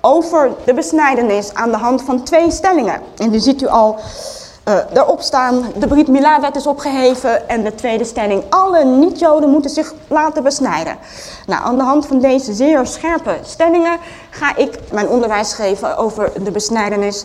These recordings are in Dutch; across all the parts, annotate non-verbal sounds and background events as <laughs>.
Over de besnijdenis aan de hand van twee stellingen. En nu ziet u al uh, erop staan, de Brit Mila-wet is opgeheven en de tweede stelling, alle niet-Joden moeten zich laten besnijden. Nou, aan de hand van deze zeer scherpe stellingen ga ik mijn onderwijs geven over de besnijdenis.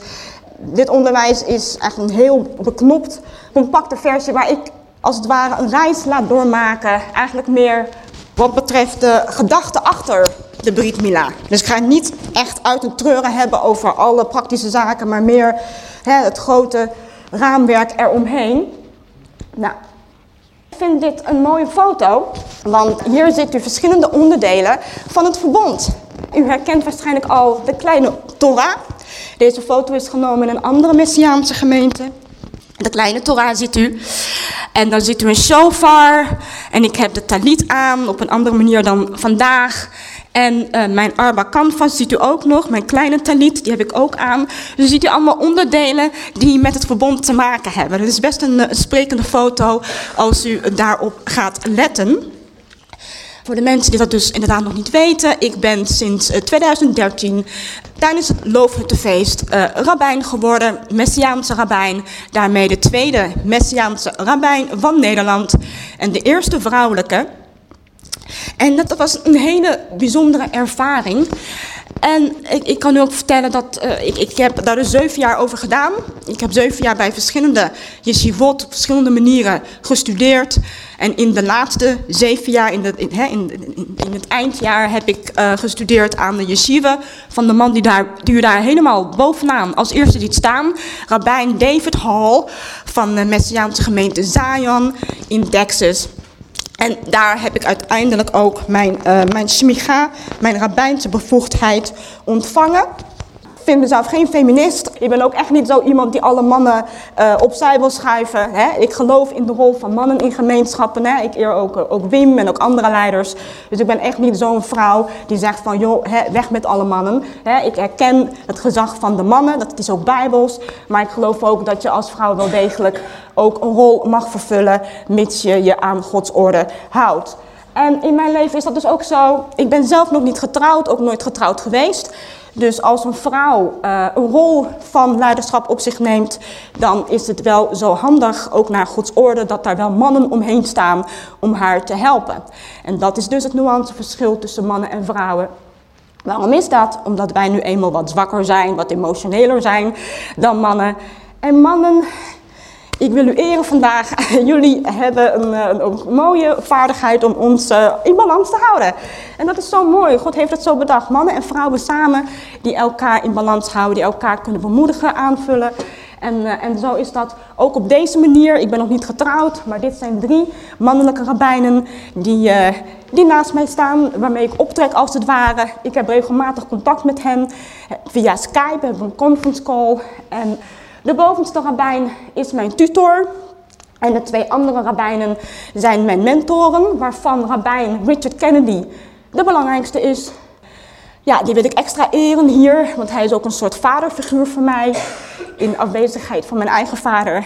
Dit onderwijs is echt een heel beknopt, compacte versie waar ik als het ware een reis laat doormaken. Eigenlijk meer wat betreft de gedachte achter de Brit Mila. Dus ik ga het niet echt uit een treuren hebben over alle praktische zaken, maar meer hè, het grote raamwerk eromheen. Nou, ik vind dit een mooie foto, want hier ziet u verschillende onderdelen van het verbond. U herkent waarschijnlijk al de kleine Torah. Deze foto is genomen in een andere Messiaanse gemeente. De kleine Torah ziet u. En dan ziet u een shofar. En ik heb de talit aan op een andere manier dan vandaag. En uh, mijn Arba Canvas ziet u ook nog, mijn kleine talit, die heb ik ook aan. Dus ziet u allemaal onderdelen die met het verbond te maken hebben. Het is best een, een sprekende foto als u daarop gaat letten. Voor de mensen die dat dus inderdaad nog niet weten, ik ben sinds 2013 tijdens het Loofhuttenfeest uh, rabbijn geworden, Messiaanse rabbijn. Daarmee de tweede Messiaanse rabbijn van Nederland en de eerste vrouwelijke. En dat was een hele bijzondere ervaring. En ik, ik kan u ook vertellen dat uh, ik, ik heb daar dus zeven jaar over gedaan. Ik heb zeven jaar bij verschillende yeshivot op verschillende manieren gestudeerd. En in de laatste zeven jaar, in, in, in, het eindjaar, heb ik uh, gestudeerd aan de yeshiva van de man die, daar, die u daar helemaal bovenaan als eerste ziet staan. Rabijn David Hall van de Messiaanse gemeente Zion in Texas. En daar heb ik uiteindelijk ook mijn, uh, mijn smicha, mijn rabbijnse bevoegdheid ontvangen. Vind mezelf geen feminist. Ik ben ook echt niet zo iemand die alle mannen uh, opzij wil schuiven. Hè. Ik geloof in de rol van mannen in gemeenschappen. Hè. Ik eer ook, ook Wim en ook andere leiders. Dus ik ben echt niet zo'n vrouw die zegt van joh, hè, weg met alle mannen. Hè. Ik herken het gezag van de mannen, dat is ook bijbels. Maar ik geloof ook dat je als vrouw wel degelijk ook een rol mag vervullen, mits je je aan Gods orde houdt. En in mijn leven is dat dus ook zo. Ik ben zelf nog niet getrouwd, ook nooit getrouwd geweest. Dus als een vrouw uh, een rol van leiderschap op zich neemt, dan is het wel zo handig, ook naar Gods orde, dat daar wel mannen omheen staan om haar te helpen. En dat is dus het nuanceverschil tussen mannen en vrouwen. Waarom is dat? Omdat wij nu eenmaal wat zwakker zijn, wat emotioneler zijn dan mannen. En mannen ik wil u eren vandaag. <laughs> Jullie hebben een, eh, een, een mooie vaardigheid om ons uh, in balans te houden. En dat is zo mooi. God heeft het zo bedacht. Mannen en vrouwen samen die elkaar in balans houden, die elkaar kunnen bemoedigen, aanvullen. En, uh, en zo is dat ook op deze manier. Ik ben nog niet getrouwd, maar dit zijn drie mannelijke rabbijnen die, die naast mij staan, waarmee ik optrek als het ware. Ik heb regelmatig contact met hen via Skype, hebben een conference call. En de bovenste rabbijn is mijn tutor. En de twee andere rabbijnen zijn mijn mentoren, waarvan rabbijn Richard Kennedy de belangrijkste is. Ja, die wil ik extra eren hier, want hij is ook een soort vaderfiguur voor mij. In afwezigheid van mijn eigen vader.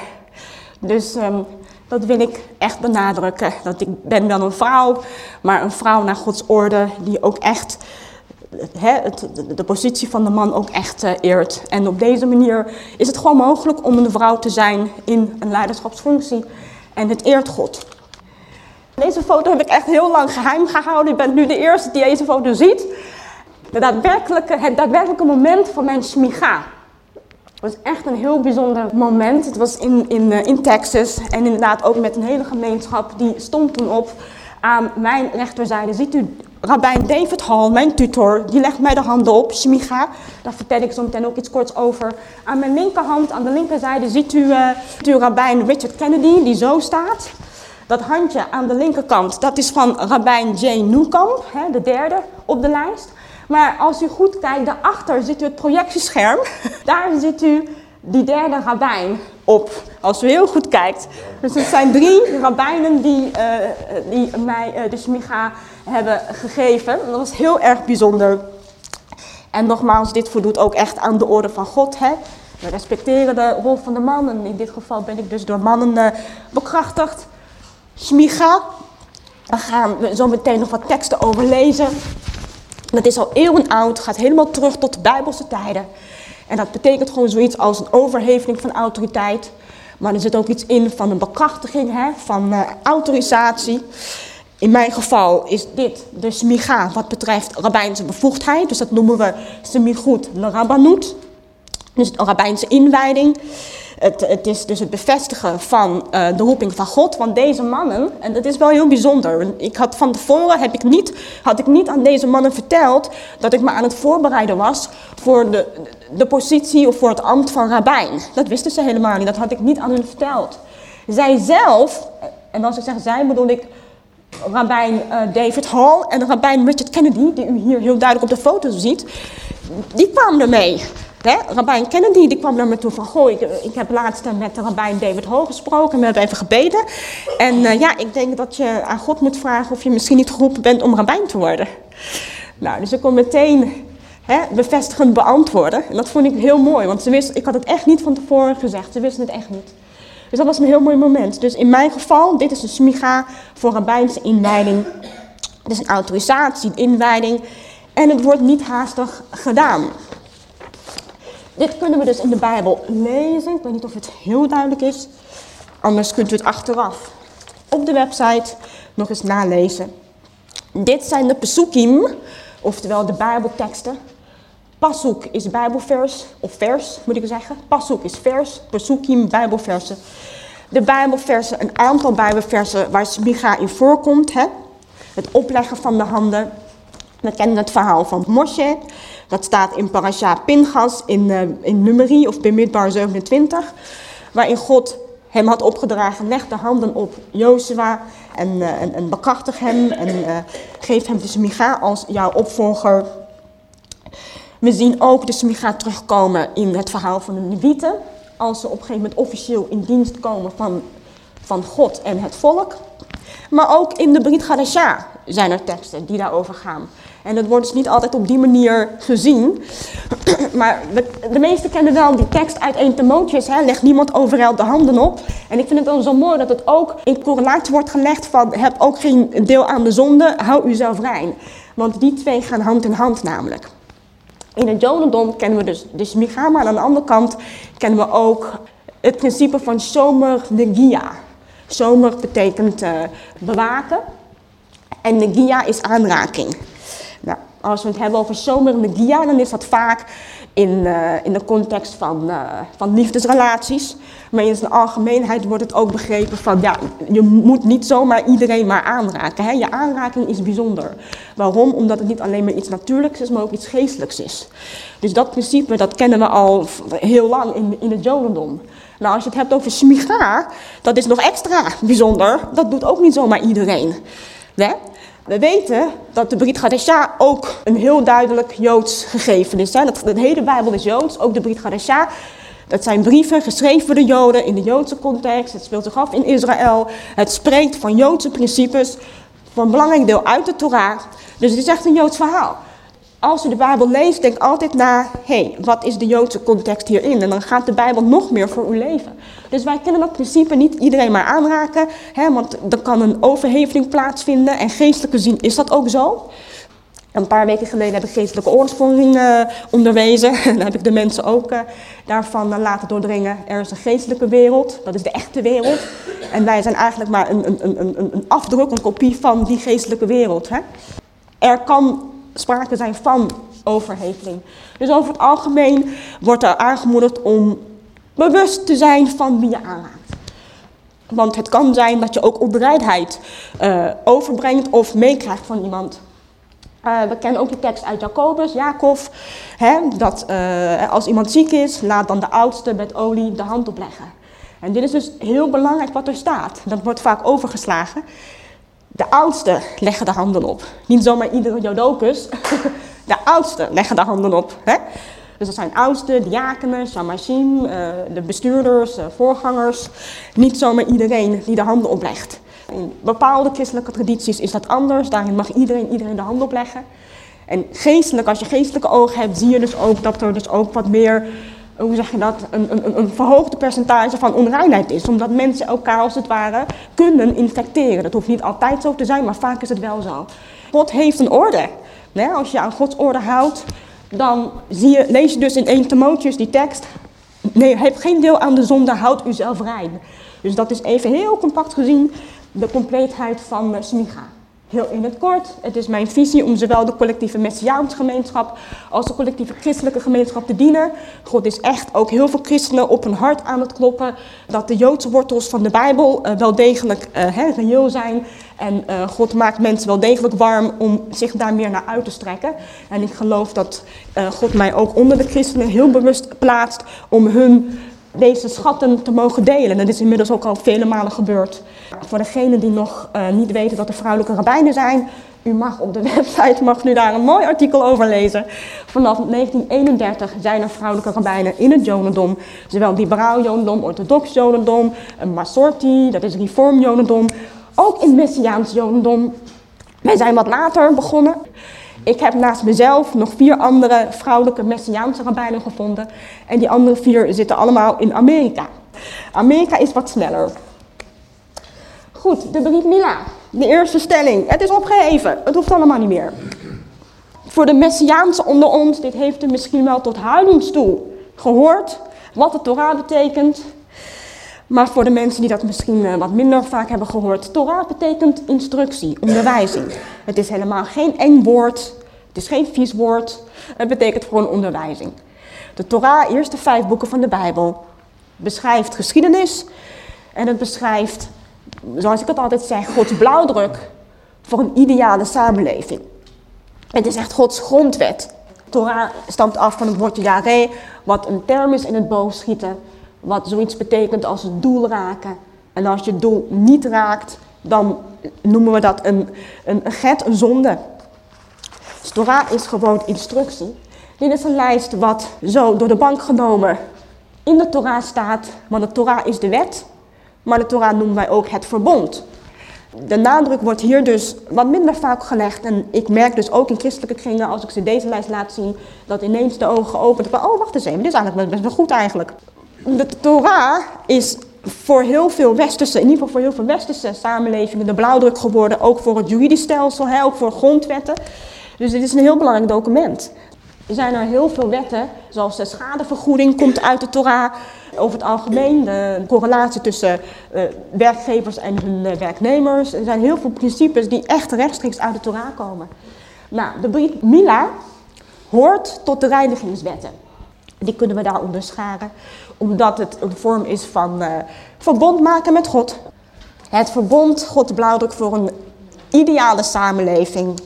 Dus um, dat wil ik echt benadrukken. Dat ik ben wel een vrouw, maar een vrouw naar Gods orde die ook echt het, de, positie van de man ook echt uh, eert. En op deze manier is het gewoon mogelijk om een vrouw te zijn in een leiderschapsfunctie. En het eert God. Deze foto heb ik echt heel lang geheim gehouden. Ik ben nu de eerste die deze foto ziet. De daadwerkelijke, het daadwerkelijke moment van mijn smiga. Het was echt een heel bijzonder moment. Het was in, in, uh, in Texas en inderdaad ook met een hele gemeenschap. Die stond toen op aan mijn rechterzijde. Ziet u Rabijn David Hall, mijn tutor, die legt mij de handen op, Shmicha. Daar vertel ik zo meteen ook iets korts over. Aan mijn linkerhand, aan de linkerzijde, ziet u, uh, Rabijn Richard Kennedy, die zo staat. Dat handje aan de linkerkant, dat is van Rabijn J. Newcomb, hè, de derde op de lijst. Maar als u goed kijkt, daarachter ziet u het projectiescherm. <laughs> Daar ziet u die derde rabbijn op, als u heel goed kijkt. Dus het zijn drie rabbijnen die, uh, die mij uh, de smicha hebben gegeven. Dat was heel erg bijzonder. En nogmaals, dit voldoet ook echt aan de orde van God. Hè? We respecteren de rol van de man. En in dit geval ben ik dus door mannen uh, bekrachtigd. Smicha. Daar gaan we zo meteen nog wat teksten over lezen. Dat is al eeuwen oud, gaat helemaal terug tot de Bijbelse tijden. En dat betekent gewoon zoiets als een overheveling van autoriteit. Maar er zit ook iets in van een bekrachtiging, hè, van uh, autorisatie. In mijn geval is dit de smiga wat betreft rabbijnse bevoegdheid. Dus dat noemen we semigoed le. Dus de rabbijnse inwijding. Het, het, is dus het bevestigen van uh, de roeping van God. Want deze mannen, en dat is wel heel bijzonder. Ik had van tevoren heb ik niet, had ik niet aan deze mannen verteld dat ik me aan het voorbereiden was voor de, de positie of voor het ambt van rabbijn. Dat wisten ze helemaal niet. Dat had ik niet aan hun verteld. Zij zelf, en als ik zeg zij bedoel ik rabbijn uh, David Hall en rabbijn Richard Kennedy, die u hier heel duidelijk op de foto ziet, die kwamen ermee. Hè? Rabijn Kennedy die kwam naar me toe van, goh, ik, ik heb laatst met de rabbijn David Hall gesproken en we hebben even gebeden. En uh, ja, ik denk dat je aan God moet vragen of je misschien niet geroepen bent om rabbijn te worden. Nou, dus ik kon meteen hè, bevestigend beantwoorden. En dat vond ik heel mooi, want ze wist, ik had het echt niet van tevoren gezegd. Ze wisten het echt niet. Dus dat was een heel mooi moment. Dus in mijn geval, dit is een smiga voor rabbijnse inleiding. Het is een autorisatie, inwijding. En het wordt niet haastig gedaan. Dit kunnen we dus in de Bijbel lezen. Ik weet niet of het heel duidelijk is. Anders kunt u het achteraf op de website nog eens nalezen. Dit zijn de pesukim, oftewel de Bijbelteksten. Pasuk is Bijbelvers, of vers moet ik zeggen. Pasuk is vers, pesukim, Bijbelversen. De Bijbelversen, een aantal Bijbelversen waar Smicha in voorkomt. Hè? Het opleggen van de handen. We kennen het verhaal van Moshe. Dat staat in Parasha Pingas in, uh, in Numeri of Bemidbar 27. Waarin God hem had opgedragen, leg de handen op Jozua en, uh, en, bekrachtig hem en uh, geef hem de Smicha als jouw opvolger. We zien ook de Smicha terugkomen in het verhaal van de Levieten. Als ze op een gegeven moment officieel in dienst komen van, van God en het volk. Maar ook in de Brit Gadesha zijn er teksten die daarover gaan. En dat wordt dus niet altijd op die manier gezien. <clears throat> maar de, de meesten kennen wel die tekst uit 1 Timotheus. Hè, leg niemand overal de handen op. En ik vind het dan zo mooi dat het ook in correlatie wordt gelegd van... heb ook geen deel aan de zonde, hou uzelf rein. Want die twee gaan hand in hand namelijk. In het Jodendom kennen we dus de Shmicha, maar aan de andere kant kennen we ook het principe van Shomer Negia. Shomer betekent uh, bewaken en Negia is aanraking. Nou, als we het hebben over Shomer Negia, dan is dat vaak in, uh, in de context van, uh, van liefdesrelaties. Maar in zijn algemeenheid wordt het ook begrepen van, ja, je moet niet zomaar iedereen maar aanraken. Hè? Je aanraking is bijzonder. Waarom? Omdat het niet alleen maar iets natuurlijks is, maar ook iets geestelijks is. Dus dat principe, dat kennen we al heel lang in, in het Jodendom. Nou, als je het hebt over smicha, dat is nog extra bijzonder. Dat doet ook niet zomaar iedereen. Hè? We weten dat de Brit Gadesha ook een heel duidelijk Joods gegeven is. Dat, de hele Bijbel is Joods, ook de Brit Gadesha. Dat zijn brieven geschreven door de Joden in de Joodse context. Het speelt zich af in Israël. Het spreekt van Joodse principes. Voor een belangrijk deel uit de Torah. Dus het is echt een Joods verhaal. Als je de Bijbel leest, denk altijd na, hé, hey, wat is de Joodse context hierin? En dan gaat de Bijbel nog meer voor uw leven. Dus wij kunnen dat principe niet iedereen maar aanraken, hè, want dan kan een overheveling plaatsvinden. En geestelijk gezien is dat ook zo. Een paar weken geleden heb ik geestelijke oorsprong uh, onderwezen. <laughs> Dan heb ik de mensen ook uh, daarvan uh, laten doordringen. Er is een geestelijke wereld, dat is de echte wereld. En wij zijn eigenlijk maar een, een, een, een afdruk, een kopie van die geestelijke wereld. Hè. Er kan sprake zijn van overheveling. Dus over het algemeen wordt er aangemoedigd om bewust te zijn van wie je aanraakt. Want het kan zijn dat je ook onbereidheid uh, overbrengt of meekrijgt van iemand. Uh, we kennen ook de tekst uit Jacobus, Jacob, hè, dat uh, als iemand ziek is, laat dan de oudste met olie de hand opleggen. En dit is dus heel belangrijk wat er staat. Dat wordt vaak overgeslagen. De oudste leggen de handen op. Niet zomaar iedere Jodocus. <laughs> De oudste leggen de handen op. Hè? Dus dat zijn oudsten, diakenen, shamashim, uh, de bestuurders, uh, voorgangers. Niet zomaar iedereen die de handen oplegt. In bepaalde christelijke tradities is dat anders. Daarin mag iedereen iedereen de handen opleggen. En geestelijk, als je geestelijke ogen hebt, zie je dus ook dat er dus ook wat meer hoe zeg je dat, een, een, een verhoogde percentage van onreinheid is. Omdat mensen elkaar als het ware kunnen infecteren. Dat hoeft niet altijd zo te zijn, maar vaak is het wel zo. God heeft een orde. Als je aan Gods orde houdt, dan zie je, lees je dus in 1 Timotheus die tekst. Nee, heb geen deel aan de zonde, houd u zelf rein. Dus dat is even heel compact gezien de compleetheid van uh, Smicha. Heel in het kort, het is mijn visie om zowel de collectieve Messiaanse gemeenschap als de collectieve christelijke gemeenschap te dienen. God is echt ook heel veel christenen op hun hart aan het kloppen dat de Joodse wortels van de Bijbel uh, wel degelijk uh, reëel zijn. En uh, God maakt mensen wel degelijk warm om zich daar meer naar uit te strekken. En ik geloof dat God mij ook onder de christenen heel bewust plaatst om hun deze schatten te mogen delen. Dat is inmiddels ook al vele malen gebeurd. Voor degenen die nog uh, niet weten dat er vrouwelijke rabbijnen zijn, u mag op de <laughs> website mag nu daar een mooi artikel over lezen. Vanaf 1931 zijn er vrouwelijke rabbijnen in het jodendom. Zowel liberaal jodendom, orthodox jodendom, een masorti, dat is reform jodendom. Ook in messiaans jodendom. Wij zijn wat later begonnen. Ik heb naast mezelf nog vier andere vrouwelijke Messiaanse rabbijnen gevonden. En die andere vier zitten allemaal in Amerika. Amerika is wat sneller. Goed, de Brit Mila. De eerste stelling. Het is opgeheven. Het hoeft allemaal niet meer. Voor de Messiaanse onder ons, dit heeft u misschien wel tot huilens gehoord. Wat de Torah betekent. Maar voor de mensen die dat misschien eh, wat minder vaak hebben gehoord. Torah betekent instructie, onderwijzing. Het is helemaal geen eng woord. Is geen vies woord. Het betekent gewoon onderwijzing. De Torah, eerste vijf boeken van de Bijbel, beschrijft geschiedenis. En het beschrijft, zoals ik het altijd zeg, Gods blauwdruk voor een ideale samenleving. Het is echt Gods grondwet. Torah stamt af van het woordje yare, wat een term is in het boogschieten. Wat zoiets betekent als het doel raken. En als je het doel niet raakt, dan noemen we dat een, een get, een zonde. Dus Torah is gewoon instructie. Dit is een lijst wat zo door de bank genomen in de Torah staat. Want de Torah is de wet, maar de Torah noemen wij ook het verbond. De nadruk wordt hier dus wat minder vaak gelegd. En ik merk dus ook in christelijke kringen, als ik ze deze lijst laat zien, dat ineens de ogen geopend worden. Oh, wacht eens even, dit is eigenlijk best wel goed eigenlijk. De Torah is voor heel veel westerse, in ieder geval voor heel veel westerse samenlevingen de blauwdruk geworden. Ook voor het juridisch stelsel, ook voor grondwetten. Dus dit is een heel belangrijk document. Er zijn er heel veel wetten, zoals de schadevergoeding komt uit de Torah. Over het algemeen, de correlatie tussen uh, werkgevers en hun uh, werknemers. Er zijn heel veel principes die echt rechtstreeks uit de Torah komen. Nou, de Brit Mila hoort tot de reinigingswetten. Die kunnen we daar onderscharen, omdat het een vorm is van uh, verbond maken met God. Het verbond, God blauwdruk voor een ideale samenleving.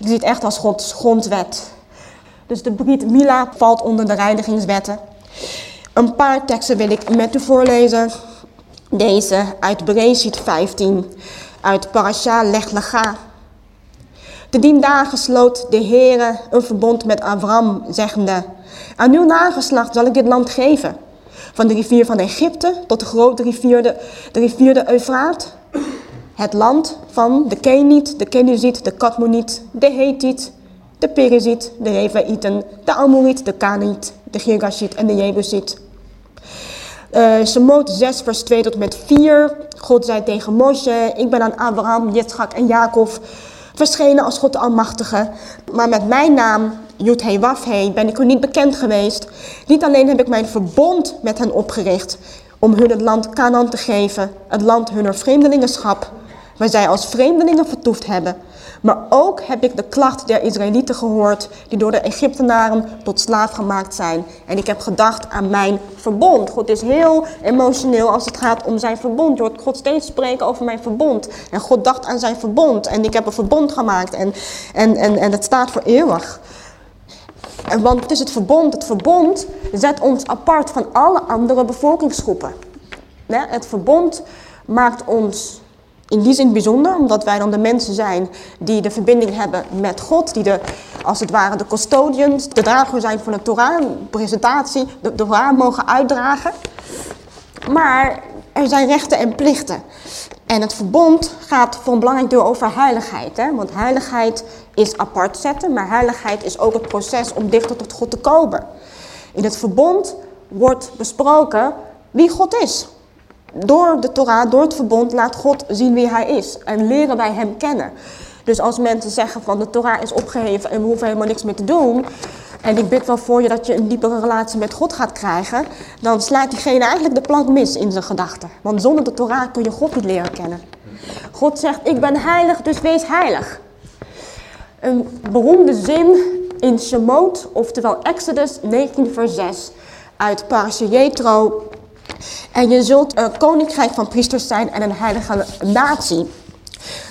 Ik zie het echt als Gods grondwet. Dus de Brit Mila valt onder de reinigingswetten. Een paar teksten wil ik met u voorlezen. Deze uit Bereshit 15, uit Parasha Lech Lega. De dien dagen sloot de Heere een verbond met Abraham, zeggende... Aan uw nageslacht zal ik dit land geven. Van de rivier van Egypte tot de grote rivier de, de, rivier de Eufraat. Het land van de Keniet, de Keniziet, de Katmoniet, de Hetiet, de Periziet, de Refaïten, de Amoriet, de Kaniet, de Girgashiet en de Jebusiet. Uh, Shemot 6 vers 2 tot met 4. God zei tegen Moshe, ik ben aan Abraham, Yitzchak en Jacob verschenen als God de Almachtige. Maar met mijn naam, Yud He, ben ik u niet bekend geweest. Niet alleen heb ik mijn verbond met hen opgericht om hun het land Canaan te geven, het land hunner vreemdelingenschap, waar zij als vreemdelingen vertoefd hebben. Maar ook heb ik de klacht der Israëlieten gehoord, die door de Egyptenaren tot slaaf gemaakt zijn. En ik heb gedacht aan mijn verbond. God is heel emotioneel als het gaat om zijn verbond. Je hoort God steeds spreken over mijn verbond. En God dacht aan zijn verbond. En ik heb een verbond gemaakt. En, en, en, en het staat voor eeuwig. En want het is het verbond. Het verbond zet ons apart van alle andere bevolkingsgroepen. Het verbond maakt ons in die zin bijzonder, omdat wij dan de mensen zijn die de verbinding hebben met God, die de, als het ware de custodians, de drager zijn van de Torah, presentatie, de Torah mogen uitdragen. Maar er zijn rechten en plichten. En het verbond gaat voor een belangrijk deel over heiligheid. Hè? Want heiligheid is apart zetten, maar heiligheid is ook het proces om dichter tot God te komen. In het verbond wordt besproken wie God is. Door de Torah, door het verbond, laat God zien wie hij is. En leren wij hem kennen. Dus als mensen zeggen van de Torah is opgeheven en we hoeven helemaal niks meer te doen. En ik bid wel voor je dat je een diepere relatie met God gaat krijgen. Dan slaat diegene eigenlijk de plank mis in zijn gedachten. Want zonder de Torah kun je God niet leren kennen. God zegt, ik ben heilig, dus wees heilig. Een beroemde zin in Shemot, oftewel Exodus 19 vers 6 uit Parasha Jethro. En je zult een koninkrijk van priesters zijn en een heilige natie.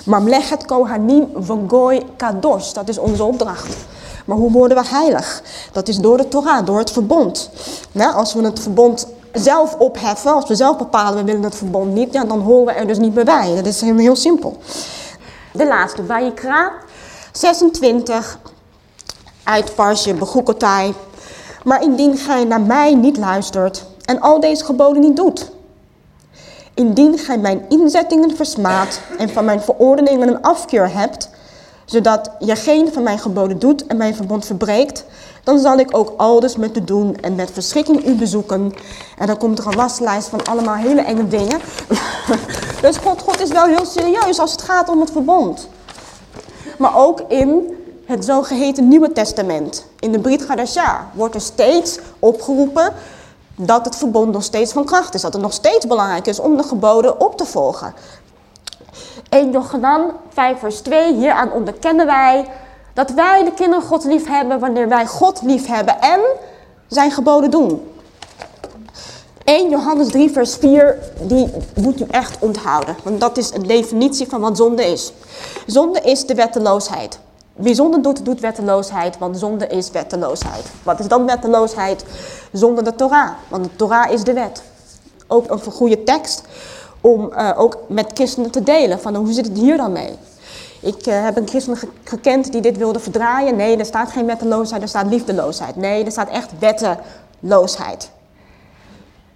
Mamlechet Kohanim Vogoy Kadosh, dat is onze opdracht. Maar hoe worden we heilig? Dat is door de Torah, door het verbond. als we het verbond zelf opheffen, als we zelf bepalen we willen het verbond niet, dan horen we er dus niet meer bij. Dat is heel, heel simpel. De laatste, Vayikra 26 uit Parsje Begoekotai. Maar indien gij naar mij niet luistert en al deze geboden niet doet, indien gij mijn inzettingen versmaadt en van mijn verordeningen een afkeer hebt, zodat je geen van mijn geboden doet en mijn verbond verbreekt, dan zal ik ook aldus met u doen en met verschrikking u bezoeken. En dan komt er een waslijst van allemaal hele enge dingen. <laughs> dus God, God is wel heel serieus als het gaat om het verbond. Maar ook in het zogeheten Nieuwe Testament, in de Brit Hadasha, wordt er steeds opgeroepen dat het verbond nog steeds van kracht is. Dat het nog steeds belangrijk is om de geboden op te volgen. 1 Johanan 5 vers 2, hieraan onderkennen wij dat wij de kinderen God lief hebben wanneer wij God lief hebben en zijn geboden doen. 1 Johannes 3 vers 4, die moet u echt onthouden. Want dat is een definitie van wat zonde is. Zonde is de wetteloosheid. Wie doet, doet wetteloosheid, want zonde is wetteloosheid. Wat is dan wetteloosheid? Zonder de Torah, want de Torah is de wet. Ook een goede tekst om uh, ook met christenen te delen. Van hoe zit het hier dan mee? Ik uh, heb een christen gekend die dit wilde verdraaien. Nee, er staat geen wetteloosheid, er staat liefdeloosheid. Nee, er staat echt wetteloosheid.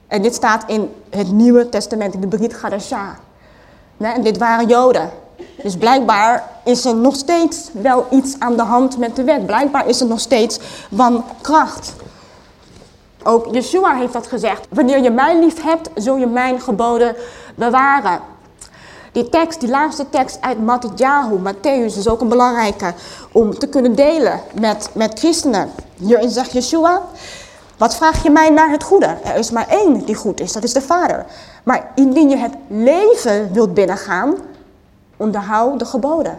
En dit staat in het Nieuwe Testament, in de Brit Gadasha. En dit waren Joden. Dus blijkbaar is er nog steeds wel iets aan de hand met de wet. Blijkbaar is er nog steeds van kracht. Ook Yeshua heeft dat gezegd. Wanneer je mij lief hebt, zul je mijn geboden bewaren. Die tekst, die laatste tekst uit Matthäus, Matthäus is ook een belangrijke om te kunnen delen met, met christenen. Hierin zegt Yeshua, wat vraag je mij naar het goede? Er is maar één die goed is, dat is de Vader. Maar indien je het leven wilt binnengaan, onderhoud de geboden.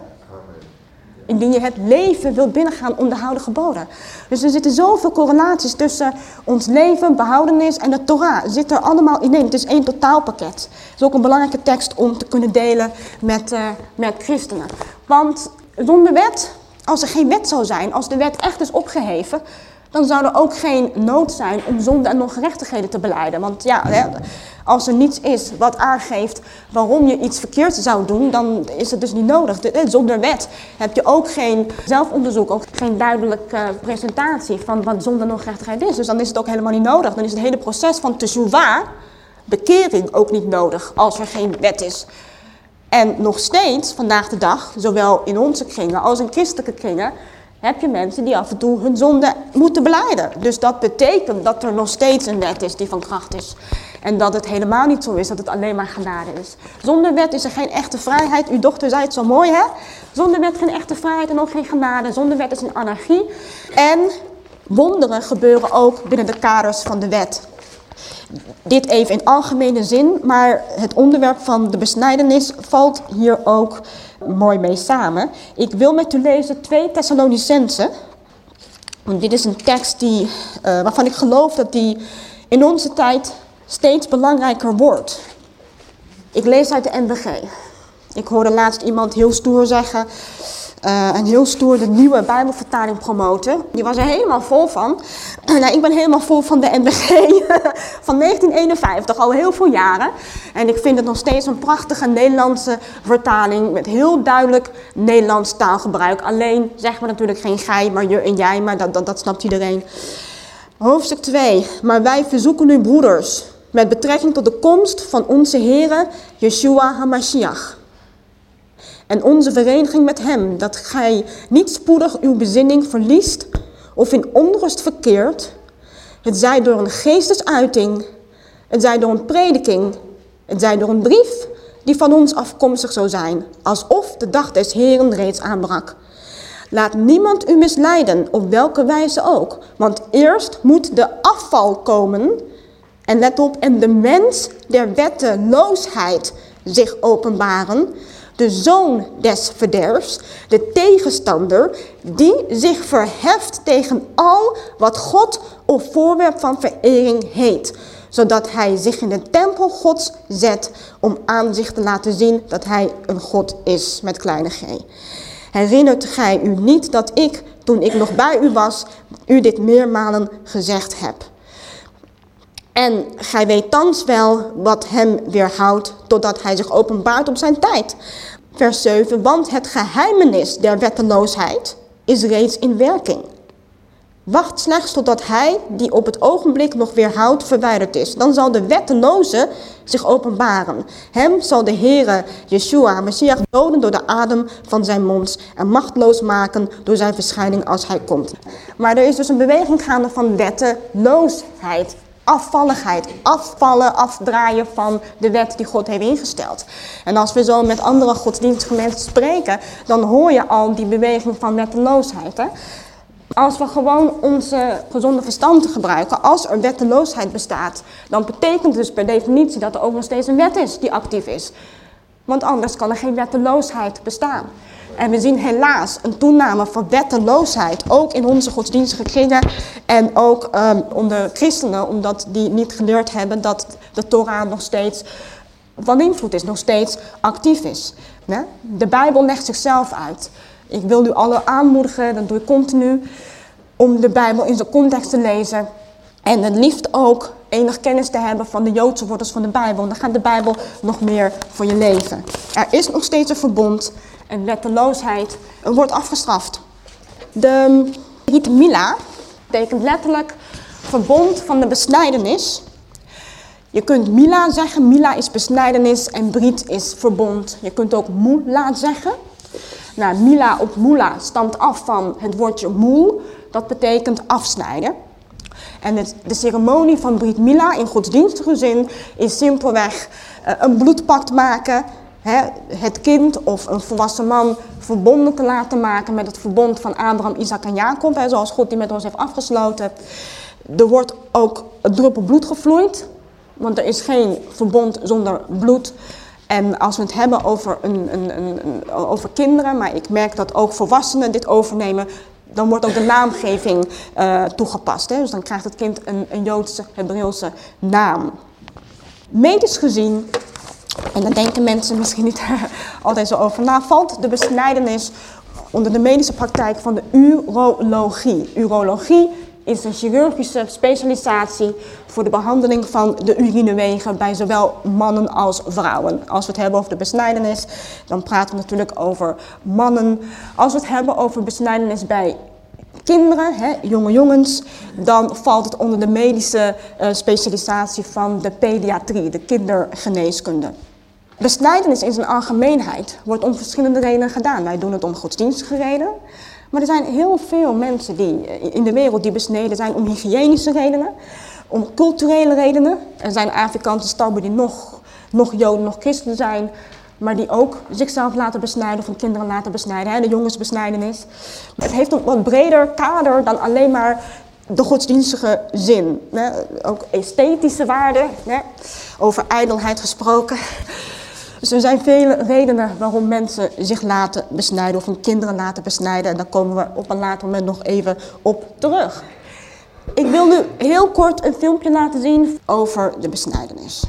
Indien je het leven wilt binnengaan, onderhoud de geboden. Dus er zitten zoveel correlaties tussen ons leven, behoudenis en de Torah. Zit er allemaal in één. Het is één totaalpakket. Het is ook een belangrijke tekst om te kunnen delen met, uh, met christenen. Want zonder wet, als er geen wet zou zijn, als de wet echt is opgeheven, dan zou er ook geen nood zijn om zonde en ongerechtigheden te beleiden. Want ja, als er niets is wat aangeeft waarom je iets verkeerd zou doen, dan is het dus niet nodig. Zonder wet heb je ook geen zelfonderzoek, ook geen duidelijke presentatie van wat zonde en ongerechtigheid is. Dus dan is het ook helemaal niet nodig. Dan is het hele proces van teshuvah, bekering, ook niet nodig als er geen wet is. En nog steeds, vandaag de dag, zowel in onze kringen als in christelijke kringen, heb je mensen die af en toe hun zonde moeten beleiden. Dus dat betekent dat er nog steeds een wet is die van kracht is. En dat het helemaal niet zo is dat het alleen maar genade is. Zonder wet is er geen echte vrijheid. Uw dochter zei het zo mooi hè. Zonder wet geen echte vrijheid en ook geen genade. Zonder wet is een anarchie. En wonderen gebeuren ook binnen de kaders van de wet. Dit even in algemene zin, maar het onderwerp van de besnijdenis valt hier ook mooi mee samen. Ik wil met u lezen 2 Thessalonicense. Want dit is een tekst die, uh, waarvan ik geloof dat die in onze tijd steeds belangrijker wordt. Ik lees uit de NBG. Ik hoorde laatst iemand heel stoer zeggen, uh, en heel stoer de nieuwe Bijbelvertaling promoten. Die was er helemaal vol van. <clears throat> nou, ik ben helemaal vol van de NBG <laughs> van 1951, al heel veel jaren. En ik vind het nog steeds een prachtige Nederlandse vertaling met heel duidelijk Nederlands taalgebruik. Alleen zeggen we natuurlijk geen gij, maar je en jij, maar dat, dat, dat snapt iedereen. Hoofdstuk 2. Maar wij verzoeken u broeders met betrekking tot de komst van onze Heere Yeshua HaMashiach. En onze vereniging met hem, dat gij niet spoedig uw bezinning verliest of in onrust verkeert, Het zij door een geestesuiting, het zij door een prediking, het zij door een brief die van ons afkomstig zou zijn, alsof de dag des Heren reeds aanbrak. Laat niemand u misleiden, op welke wijze ook, want eerst moet de afval komen, en let op, en de mens der wetteloosheid zich openbaren, de zoon des verderfs, de tegenstander, die zich verheft tegen al wat God of voorwerp van verering heet, zodat hij zich in de tempel Gods zet om aan zich te laten zien dat hij een God is met kleine g. Herinnert gij u niet dat ik, toen ik nog bij u was, u dit meermalen gezegd heb? En gij weet thans wel wat hem weerhoudt totdat hij zich openbaart op zijn tijd. Vers 7, want het geheimenis der wetteloosheid is reeds in werking. Wacht slechts totdat hij, die op het ogenblik nog weerhoudt, verwijderd is. Dan zal de wetteloze zich openbaren. Hem zal de Heere, Yeshua, Messias, doden door de adem van zijn mond en machtloos maken door zijn verschijning als hij komt. Maar er is dus een beweging gaande van wetteloosheid afvalligheid, afvallen, afdraaien van de wet die God heeft ingesteld. En als we zo met andere godsdienstige mensen spreken, dan hoor je al die beweging van wetteloosheid. Hè? Als we gewoon onze gezonde verstand gebruiken, als er wetteloosheid bestaat, dan betekent het dus per definitie dat er ook nog steeds een wet is die actief is. Want anders kan er geen wetteloosheid bestaan. En we zien helaas een toename van wetteloosheid, ook in onze godsdienstige kringen en ook um, onder christenen, omdat die niet geleerd hebben dat de Torah nog steeds van invloed is, nog steeds actief is. De Bijbel legt zichzelf uit. Ik wil u allen aanmoedigen, dat doe ik continu, om de Bijbel in zijn context te lezen. En het liefst ook enig kennis te hebben van de Joodse wortels van de Bijbel. Dan gaat de Bijbel nog meer voor je leven. Er is nog steeds een verbond en wetteloosheid wordt afgestraft. De Brit Mila betekent letterlijk verbond van de besnijdenis. Je kunt Mila zeggen, Mila is besnijdenis en Brit is verbond. Je kunt ook Mula zeggen. Nou, Mila op Mula stamt af van het woordje moel, dat betekent afsnijden. En de ceremonie van Brit Mila in godsdienstige zin is simpelweg uh, een bloedpact maken het kind of een volwassen man verbonden te laten maken met het verbond van Abraham, Isaac en Jacob, zoals God die met ons heeft afgesloten. Er wordt ook een druppel bloed gevloeid, want er is geen verbond zonder bloed. En als we het hebben over, een, een, een, over kinderen, maar ik merk dat ook volwassenen dit overnemen, dan wordt ook de naamgeving uh, toegepast. Hè? Dus dan krijgt het kind een, een Joodse, Hebreeuwse naam. Medisch gezien en daar denken mensen misschien niet <laughs> altijd zo over na. Valt de besnijdenis onder de medische praktijk van de urologie. Urologie is een chirurgische specialisatie voor de behandeling van de urinewegen bij zowel mannen als vrouwen. Als we het hebben over de besnijdenis, dan praten we natuurlijk over mannen. Als we het hebben over besnijdenis bij kinderen, hè, jonge jongens, dan valt het onder de medische uh, specialisatie van de pediatrie, de kindergeneeskunde. Besnijdenis in zijn algemeenheid wordt om verschillende redenen gedaan. Wij doen het om godsdienstige redenen. Maar er zijn heel veel mensen die, in de wereld die besneden zijn om hygiënische redenen, om culturele redenen. Er zijn Afrikaanse stammen die nog, nog Joden, nog christen zijn, maar die ook zichzelf laten besnijden of hun kinderen laten besnijden, hè, de jongensbesnijdenis. Het heeft een wat breder kader dan alleen maar de godsdienstige zin. Hè. Ook esthetische waarden, hè. over ijdelheid gesproken. Dus er zijn vele redenen waarom mensen zich laten besnijden of hun kinderen laten besnijden. En daar komen we op een later moment nog even op terug. Ik wil nu heel kort een filmpje laten zien over de besnijdenis.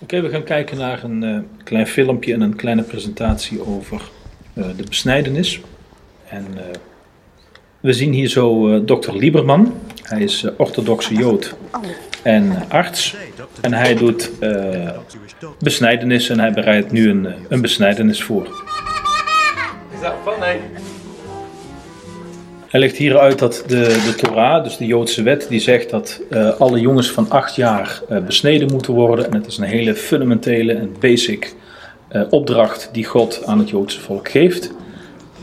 Oké, we gaan kijken naar een uh, klein filmpje en een kleine presentatie over uh, de besnijdenis. En uh, we zien hier zo dokter Lieberman. Hij is orthodoxe Jood en arts. En hij doet besnijdenis en hij bereidt nu een, een besnijdenis voor. Is dat funny? Hij legt hier uit dat de, de Torah, dus de Joodse wet, die zegt dat uh, alle jongens van acht jaar uh, besneden moeten worden. En het is een hele fundamentele en basic opdracht die God aan het Joodse volk geeft.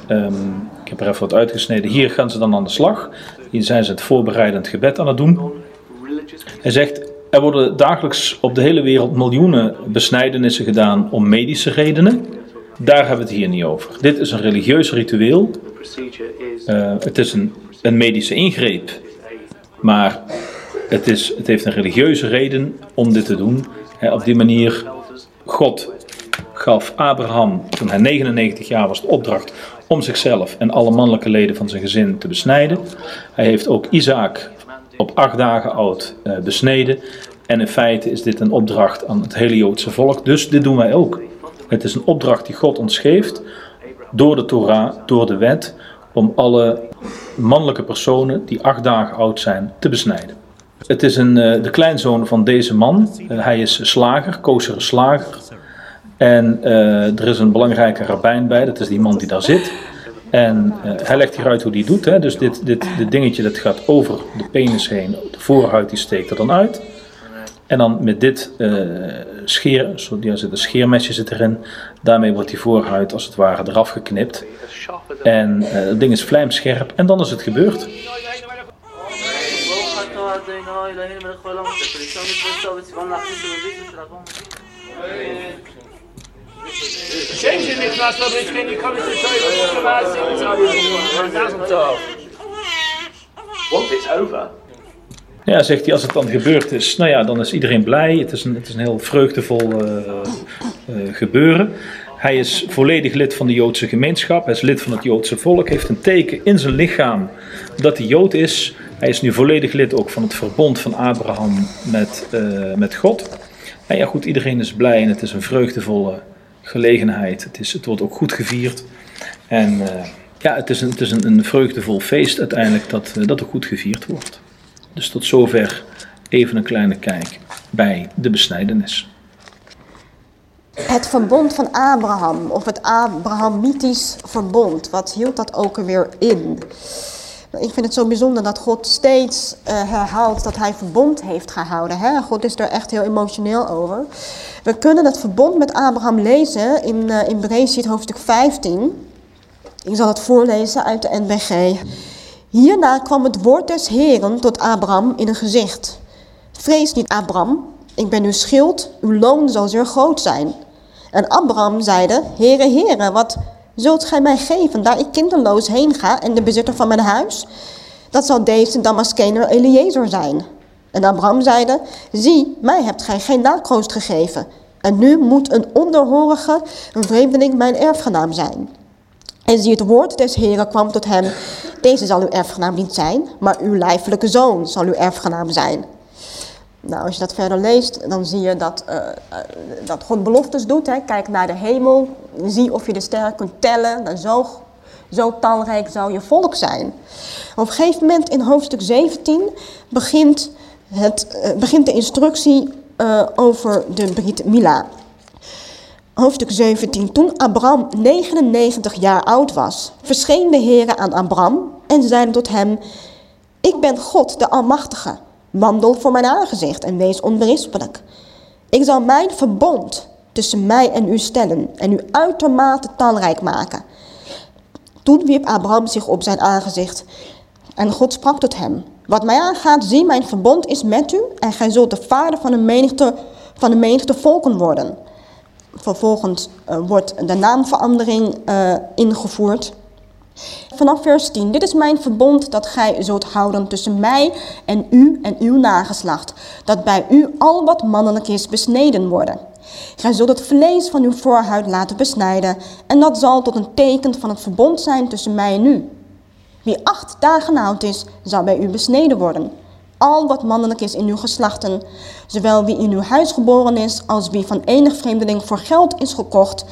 Um, Ik heb er even wat uitgesneden. Hier gaan ze dan aan de slag. Hier zijn ze het voorbereidend gebed aan het doen. Hij zegt, er worden dagelijks op de hele wereld miljoenen besnijdenissen gedaan om medische redenen. Daar hebben we het hier niet over. Dit is een religieus ritueel. Uh, het is een, een medische ingreep. Maar het, is, het heeft een religieuze reden om dit te doen. Op die manier, God gaf Abraham, toen hij 99 jaar was, de opdracht om zichzelf en alle mannelijke leden van zijn gezin te besnijden. Hij heeft ook Isaac op acht dagen oud uh, besneden. En in feite is dit een opdracht aan het hele Joodse volk. Dus dit doen wij ook. Het is een opdracht die God ons geeft door de Torah, door de wet, om alle mannelijke personen die acht dagen oud zijn te besnijden. Het is een, uh, de kleinzoon van deze man. Uh, hij is slager, kosere slager. En uh, er is een belangrijke rabbijn bij, dat is die man die daar zit. En hij legt hieruit hoe die doet. Hè. Dus dit, dit, dit dingetje dat gaat over de penis heen, de voorhuid die steekt er dan uit. En dan met dit uh, scheer, zo, ja, zit scheermesje zit erin, daarmee wordt die voorhuid als het ware eraf geknipt. En uh, het ding is vlijmscherp en dan is het gebeurd. Once it's over, ja, zegt hij, als het dan gebeurd is, nou ja, dan is iedereen blij. Het is een, het is een heel vreugdevol uh, uh, gebeuren. Hij is volledig lid van de Joodse gemeenschap. Hij is lid van het Joodse volk. Heeft een teken in zijn lichaam dat hij Jood is. Hij is nu volledig lid ook van het verbond van Abraham met, uh, met God. En ja, goed, iedereen is blij en het is een vreugdevolle gelegenheid. Het, is, het wordt ook goed gevierd. En ja, het is, een, het is een, een vreugdevol feest uiteindelijk dat, dat er goed gevierd wordt. Dus tot zover even een kleine kijk bij de besnijdenis. Het verbond van Abraham, of het Abrahamitisch verbond, wat hield dat ook weer in? Ik vind het zo bijzonder dat God steeds uh, herhaalt dat hij verbond heeft gehouden. Hè? God is er echt heel emotioneel over. We kunnen het verbond met Abraham lezen in, uh, in Bereshit hoofdstuk 15. Ik zal het voorlezen uit de NBG. Hierna kwam het woord des Heren tot Abraham in een gezicht. Vrees niet, Abraham, ik ben uw schild, uw loon zal zeer groot zijn. En Abraham zeide, Heere, Heere, wat zult gij mij geven, daar ik kinderloos heen ga en de bezitter van mijn huis? Dat zal deze Damaskener Eliezer zijn. En Abraham zeide, zie, mij hebt gij geen nakroost gegeven. En nu moet een onderhorige, een vreemdeling, mijn erfgenaam zijn. En zie, het woord des Heren kwam tot hem. Deze zal uw erfgenaam niet zijn, maar uw lijfelijke zoon zal uw erfgenaam zijn. Nou, als je dat verder leest, dan zie je dat, uh, uh, dat God beloftes doet. Hè. Kijk naar de hemel, zie of je de sterren kunt tellen. Dan zo, zo talrijk zou je volk zijn. Op een gegeven moment in hoofdstuk 17 begint, het, uh, begint de instructie over de Brit Mila hoofdstuk 17. Toen Abraham 99 jaar oud was, verscheen de Heere aan Abraham en zeide tot hem, Ik ben God, de Almachtige. Wandel voor mijn aangezicht en wees onberispelijk. Ik zal mijn verbond tussen mij en u stellen en u uitermate talrijk maken. Toen wierp Abraham zich op zijn aangezicht en God sprak tot hem. Wat mij aangaat, zie, mijn verbond is met u en gij zult de vader van de menigte, van de menigte volken worden. Vervolgens uh, wordt de naamverandering uh, ingevoerd. Vanaf vers 10. Dit is mijn verbond dat gij zult houden tussen mij en u en uw nageslacht. Dat bij u al wat mannelijk is besneden worden. Gij zult het vlees van uw voorhuid laten besnijden. En dat zal tot een teken van het verbond zijn tussen mij en u. Wie acht dagen oud is, zal bij u besneden worden al wat mannelijk is in uw geslachten, zowel wie in uw huis geboren is, als wie van enig vreemdeling voor geld is gekocht.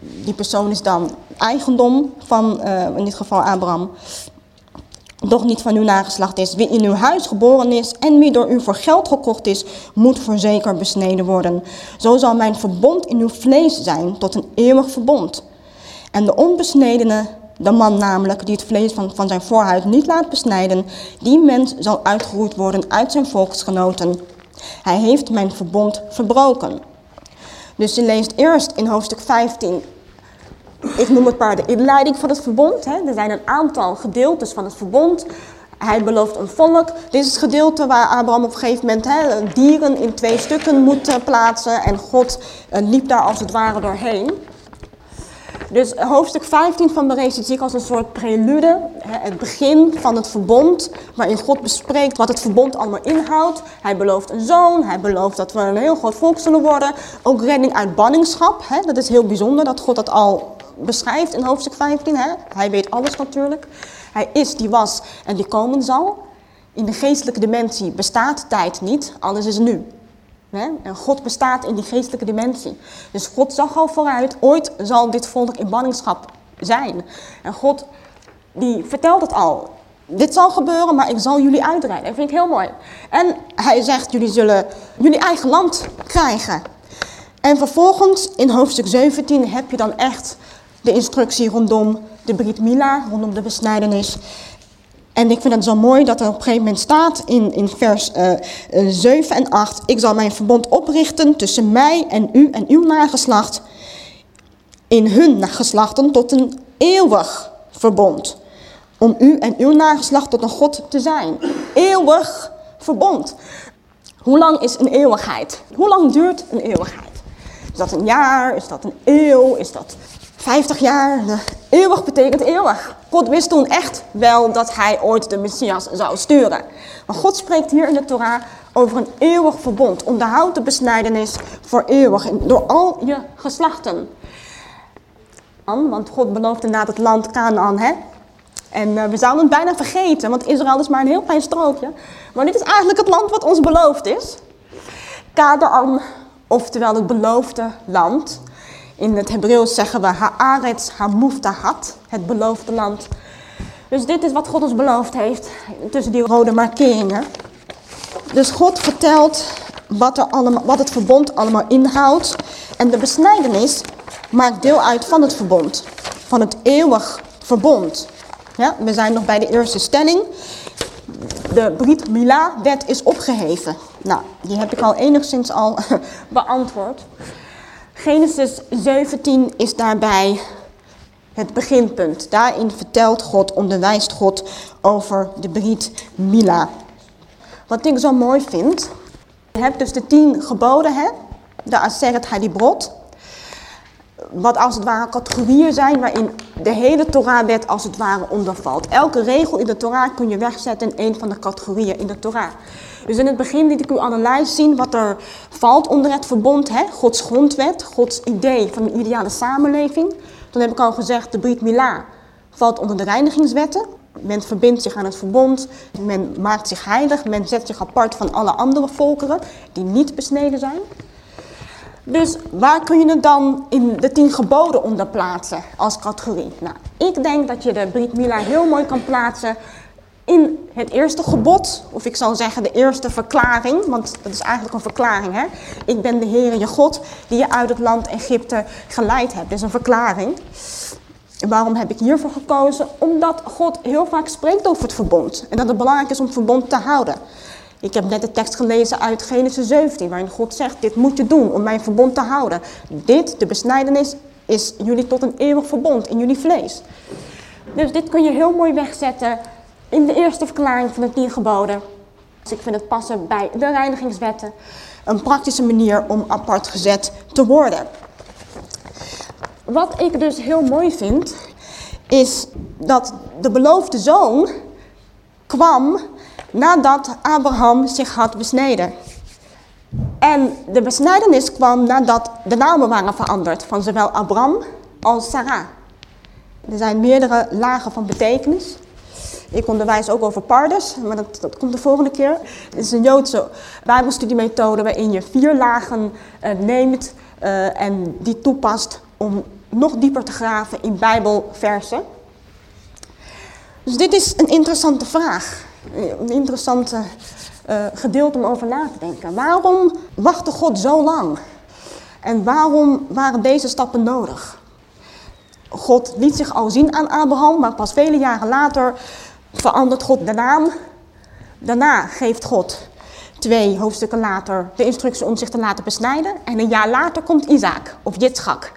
Die persoon is dan eigendom van, uh, in dit geval Abraham, doch niet van uw nageslacht is. Wie in uw huis geboren is en wie door u voor geld gekocht is, moet voorzeker besneden worden. Zo zal mijn verbond in uw vlees zijn tot een eeuwig verbond. En de onbesnedene de man namelijk die het vlees van, van zijn voorhuid niet laat besnijden, die mens zal uitgeroeid worden uit zijn volksgenoten. Hij heeft mijn verbond verbroken. Dus je leest eerst in hoofdstuk 15 Ik noem het maar de inleiding van het verbond. Hè. Er zijn een aantal gedeeltes van het verbond. Hij belooft een volk. Dit is het gedeelte waar Abraham op een gegeven moment hè, dieren in twee stukken moet eh, plaatsen. En God uh, liep daar als het ware doorheen. Dus hoofdstuk 15 van Bereshit zie ik als een soort prelude, het begin van het verbond, waarin God bespreekt wat het verbond allemaal inhoudt. Hij belooft een zoon, hij belooft dat we een heel groot volk zullen worden. Ook redding uit banningschap, dat is heel bijzonder dat God dat al beschrijft in hoofdstuk 15. Hij weet alles natuurlijk. Hij is, die was en die komen zal. In de geestelijke dimensie bestaat tijd niet, alles is nu. En God bestaat in die geestelijke dimensie. Dus God zag al vooruit, ooit zal dit volk in banningschap zijn. En God die vertelt het al. Dit zal gebeuren, maar ik zal jullie uitrijden. Dat vind ik heel mooi. En hij zegt, jullie zullen jullie eigen land krijgen. En vervolgens in hoofdstuk 17 heb je dan echt de instructie rondom de Brit Mila, rondom de besnijdenis. En ik vind het zo mooi dat er op een gegeven moment staat in, in vers uh, uh, 7 en 8. Ik zal mijn verbond oprichten tussen mij en u en uw nageslacht. In hun nageslachten tot een eeuwig verbond. Om u en uw nageslacht tot een God te zijn. Eeuwig verbond. Hoe lang is een eeuwigheid? Hoe lang duurt een eeuwigheid? Is dat een jaar? Is dat een eeuw? Is dat 50 jaar, eeuwig betekent eeuwig. God wist toen echt wel dat hij ooit de Messias zou sturen. Maar God spreekt hier in de Torah over een eeuwig verbond. Onderhoud de besnijdenis voor eeuwig door al je geslachten. Want God belooft inderdaad het land Canaan, hè? En uh, we zouden het bijna vergeten, want Israël is maar een heel klein strookje. Maar dit is eigenlijk het land wat ons beloofd is. Canaan, oftewel het beloofde land. In het Hebreeuws zeggen we Haaretz Hamuftahat, het beloofde land. Dus dit is wat God ons beloofd heeft, tussen die rode markeringen. Dus God vertelt wat, allemaal, wat het verbond allemaal inhoudt. En de besnijdenis maakt deel uit van het verbond. Van het eeuwig verbond. Ja, we zijn nog bij de eerste stelling. De Brit Mila-wet is opgeheven. Nou, die heb ik al enigszins al <laughs> beantwoord. Genesis 17 is daarbij het beginpunt. Daarin vertelt God, onderwijst God over de Brit Mila. Wat ik zo mooi vind, je hebt dus de tien geboden, hè? de Aseret Hadibrot. Wat als het ware categorieën zijn waarin de hele Torah-wet als het ware ondervalt. Elke regel in de Torah kun je wegzetten in een van de categorieën in de Torah. Dus in het begin liet ik u een lijst zien wat er valt onder het verbond. Hè? Gods grondwet, Gods idee van een ideale samenleving. Toen heb ik al gezegd, de Brit Mila valt onder de reinigingswetten. Men verbindt zich aan het verbond, men maakt zich heilig, men zet zich apart van alle andere volkeren die niet besneden zijn. Dus waar kun je het dan in de tien geboden onder plaatsen als categorie? Nou, ik denk dat je de Brit Mila heel mooi kan plaatsen in het eerste gebod, of ik zal zeggen de eerste verklaring, want dat is eigenlijk een verklaring. Hè? Ik ben de Heere je God die je uit het land Egypte geleid hebt. Dat is een verklaring. Waarom heb ik hiervoor gekozen? Omdat God heel vaak spreekt over het verbond. En dat het belangrijk is om het verbond te houden. Ik heb net de tekst gelezen uit Genesis 17, waarin God zegt, dit moet je doen om mijn verbond te houden. Dit, de besnijdenis, is jullie tot een eeuwig verbond in jullie vlees. Dus dit kun je heel mooi wegzetten in de eerste verklaring van de tien geboden. Dus ik vind het passen bij de reinigingswetten. Een praktische manier om apart gezet te worden. Wat ik dus heel mooi vind, is dat de beloofde zoon kwam nadat Abraham zich had besneden. En de besnijdenis kwam nadat de namen waren veranderd van zowel Abraham als Sarah. Er zijn meerdere lagen van betekenis. Ik onderwijs ook over pardes, maar dat, dat komt de volgende keer. Het is een Joodse bijbelstudiemethode waarin je vier lagen uh, neemt uh, en die toepast om nog dieper te graven in bijbelversen. Dus dit is een interessante vraag. Een interessante uh, gedeelte om over na te denken. Waarom wachtte God zo lang? En waarom waren deze stappen nodig? God liet zich al zien aan Abraham, maar pas vele jaren later verandert God de naam. Daarna geeft God twee hoofdstukken later de instructie om zich te laten besnijden. En een jaar later komt Isaac of Jitschak.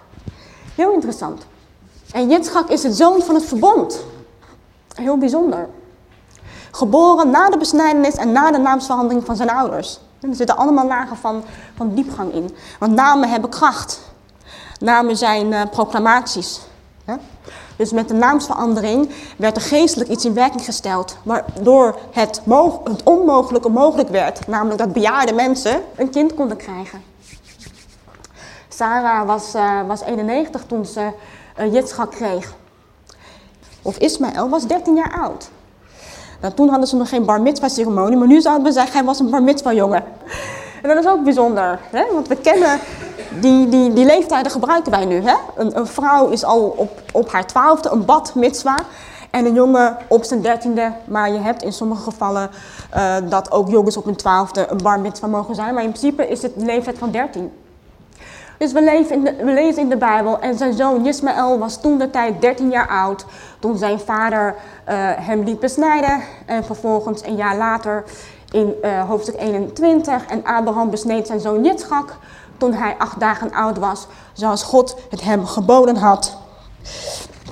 Heel interessant. En Yitzchak is het zoon van het verbond. Heel bijzonder. Geboren na de besnijdenis en na de naamsverandering van zijn ouders. er zitten allemaal lagen van, van diepgang in. Want namen hebben kracht. Namen zijn uh, proclamaties. Dus met de naamsverandering werd er geestelijk iets in werking gesteld. Waardoor het, onmogelijke mogelijk werd. Namelijk dat bejaarde mensen een kind konden krijgen. Sarah was, uh, was 91 toen ze uh, Yitzchak kreeg. Of Ismaël was 13 jaar oud. Nou, toen hadden ze nog geen bar mitzvah ceremonie, maar nu zouden we zeggen hij was een bar mitzvah jongen. En dat is ook bijzonder, hè? want we kennen die, die, die leeftijden gebruiken wij nu. Hè? Een, een vrouw is al op, op haar twaalfde een bad mitzvah en een jongen op zijn dertiende. Maar je hebt in sommige gevallen uh, dat ook jongens op hun twaalfde een bar mitzvah mogen zijn. Maar in principe is het de leeftijd van dertien. Dus we, leven in de, we lezen in de Bijbel en zijn zoon Ismaël was toen de tijd 13 jaar oud. Toen zijn vader uh, hem liet besnijden en vervolgens een jaar later in uh, hoofdstuk 21. En Abraham besneed zijn zoon Yitzchak toen hij acht dagen oud was, zoals God het hem geboden had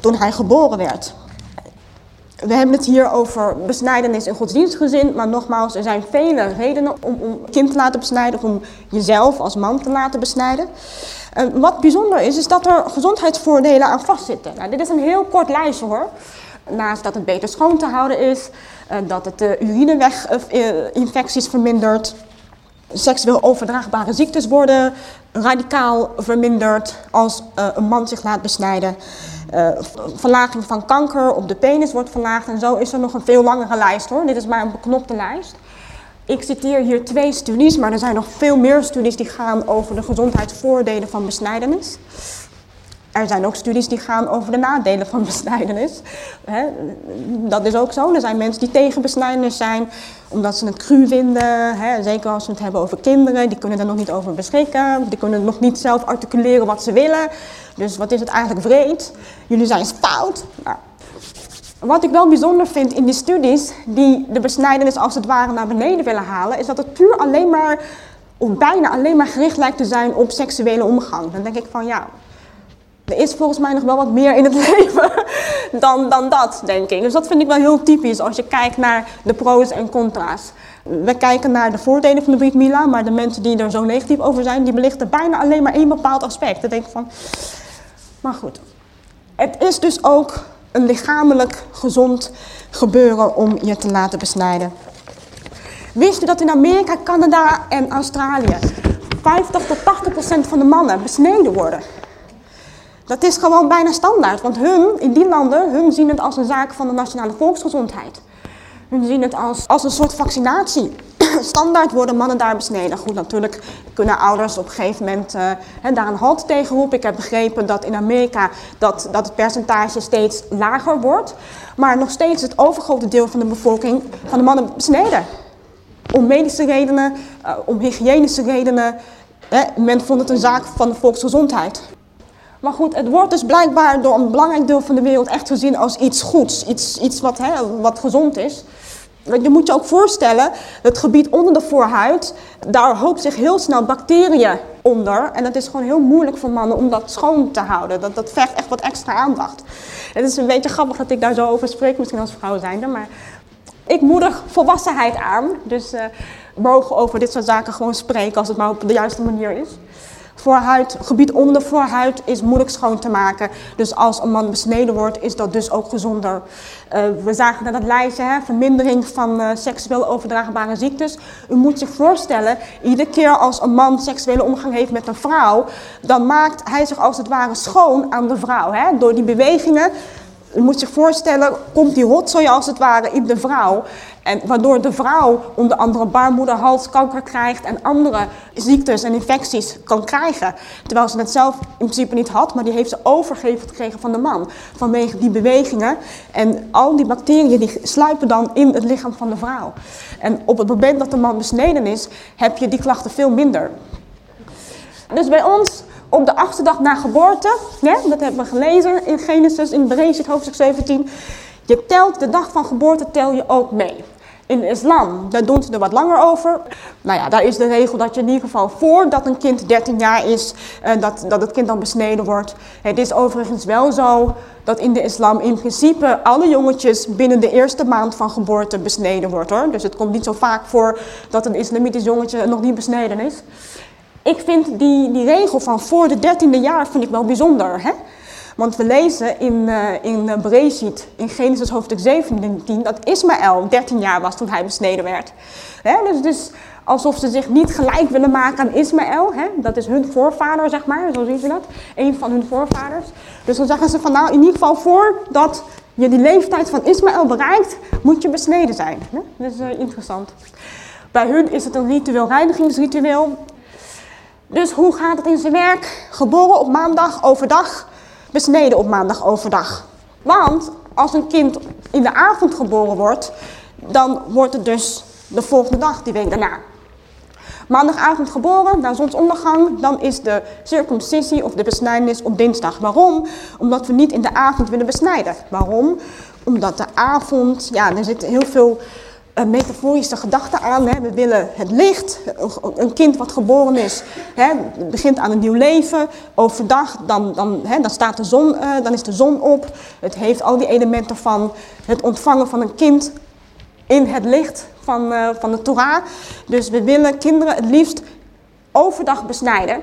toen hij geboren werd. We hebben het hier over besnijdenis in godsdienstgezin, maar nogmaals, er zijn vele redenen om, om een kind te laten besnijden, of om jezelf als man te laten besnijden. Uh, wat bijzonder is, is dat er gezondheidsvoordelen aan vastzitten. Nou, dit is een heel kort lijstje hoor. Naast dat het beter schoon te houden is, uh, dat het de urineweginfecties vermindert, seksueel overdraagbare ziektes worden radicaal verminderd als uh, een man zich laat besnijden. Uh, verlaging van kanker op de penis wordt verlaagd en zo is er nog een veel langere lijst hoor. Dit is maar een beknopte lijst. Ik citeer hier twee studies, maar er zijn nog veel meer studies die gaan over de gezondheidsvoordelen van besnijdenis. Er zijn ook studies die gaan over de nadelen van besnijdenis. dat is ook zo. Er zijn mensen die tegen besnijdenis zijn, omdat ze het cru vinden. zeker als we het hebben over kinderen, die kunnen er nog niet over beschikken. Die kunnen nog niet zelf articuleren wat ze willen. Dus wat is het eigenlijk vreed? Jullie zijn fout. Nou, wat ik wel bijzonder vind in die studies, die de besnijdenis als het ware naar beneden willen halen, is dat het puur alleen maar, of bijna alleen maar gericht lijkt te zijn op seksuele omgang. Dan denk ik van ja, er is volgens mij nog wel wat meer in het <laughs> leven dan, dan dat, denk ik. Dus dat vind ik wel heel typisch als je kijkt naar de pro's en contra's. We kijken naar de voordelen van de Brit Mila, maar de mensen die er zo negatief over zijn, die belichten bijna alleen maar één bepaald aspect. Dan denk ik van, maar goed. Het is dus ook een lichamelijk gezond gebeuren om je te laten besnijden. Wist u dat in Amerika, Canada en Australië 50 tot 80 procent van de mannen besneden worden? Dat is gewoon bijna standaard, want hun, in die landen, hun zien het als een zaak van de nationale volksgezondheid. Hun zien het als, als een soort vaccinatie. <clears throat> Standaard worden mannen daar besneden. Goed, natuurlijk kunnen ouders op een gegeven moment uh, daar een halt tegen roepen. Ik heb begrepen dat in Amerika dat, dat het percentage steeds lager wordt. Maar nog steeds het overgrote deel van de bevolking, van de mannen besneden. Om medische redenen, uh, om hygiënische redenen. Hè, men vond het een zaak van de volksgezondheid. Maar goed, het wordt dus blijkbaar door een belangrijk deel van de wereld echt gezien als iets goeds. Iets, iets wat, hè, wat gezond is. Je moet je ook voorstellen, het gebied onder de voorhuid, daar hoopt zich heel snel bacteriën onder. En het is gewoon heel moeilijk voor mannen om dat schoon te houden. Dat, dat vergt echt wat extra aandacht. Het is een beetje grappig dat ik daar zo over spreek, misschien als vrouw zijnde. Maar ik moedig volwassenheid aan. Dus uh, mogen over dit soort zaken gewoon spreken als het maar op de juiste manier is voorhuid, gebied onder de voorhuid is moeilijk schoon te maken. Dus als een man besneden wordt, is dat dus ook gezonder. Uh, we zagen dat het lijstje, hè, vermindering van uh, seksueel overdraagbare ziektes. U moet zich voorstellen, iedere keer als een man seksuele omgang heeft met een vrouw, dan maakt hij zich als het ware schoon aan de vrouw. Hè, door die bewegingen u moet zich voorstellen, komt die rotzooi als het ware in de vrouw. En waardoor de vrouw onder andere baarmoederhalskanker krijgt en andere ziektes en infecties kan krijgen. Terwijl ze het zelf in principe niet had, maar die heeft ze overgegeven gekregen van de man. Vanwege die bewegingen. En al die bacteriën die sluipen dan in het lichaam van de vrouw. En op het moment dat de man besneden is, heb je die klachten veel minder. Dus bij ons op de achtste dag na geboorte, ja, dat hebben we gelezen in Genesis, in Bereshit hoofdstuk 17. Je telt de dag van geboorte tel je ook mee. In islam, daar doen ze er wat langer over. Nou ja, daar is de regel dat je in ieder geval voordat een kind 13 jaar is, uh, dat, dat het kind dan besneden wordt. Het is overigens wel zo dat in de islam in principe alle jongetjes binnen de eerste maand van geboorte besneden wordt hoor. Dus het komt niet zo vaak voor dat een islamitisch jongetje nog niet besneden is. Ik vind die, die regel van voor de 13e jaar vind ik wel bijzonder. Hè? Want we lezen in, uh, in Bereshit, in Genesis hoofdstuk 17, dat Ismaël 13 jaar was toen hij besneden werd. Hè? Dus, dus alsof ze zich niet gelijk willen maken aan Ismaël. Hè? Dat is hun voorvader, zeg maar, zo zien ze dat. Een van hun voorvaders. Dus dan zeggen ze van nou, in ieder geval voordat je die leeftijd van Ismaël bereikt, moet je besneden zijn. Hè? Dat is uh, interessant. Bij hun is het een ritueel reinigingsritueel. Dus hoe gaat het in zijn werk? Geboren op maandag overdag, besneden op maandag overdag. Want als een kind in de avond geboren wordt, dan wordt het dus de volgende dag, die week daarna. Maandagavond geboren, na zonsondergang, dan is de circumcisie of de besnijdenis op dinsdag. Waarom? Omdat we niet in de avond willen besnijden. Waarom? Omdat de avond, ja, er zit heel veel metaforische gedachte aan. Hè. We willen het licht, een kind wat geboren is, hè, begint aan een nieuw leven. Overdag, dan, dan, hè, dan, staat de zon, uh, dan is de zon op. Het heeft al die elementen van het ontvangen van een kind in het licht van, uh, van de Torah. Dus we willen kinderen het liefst overdag besnijden.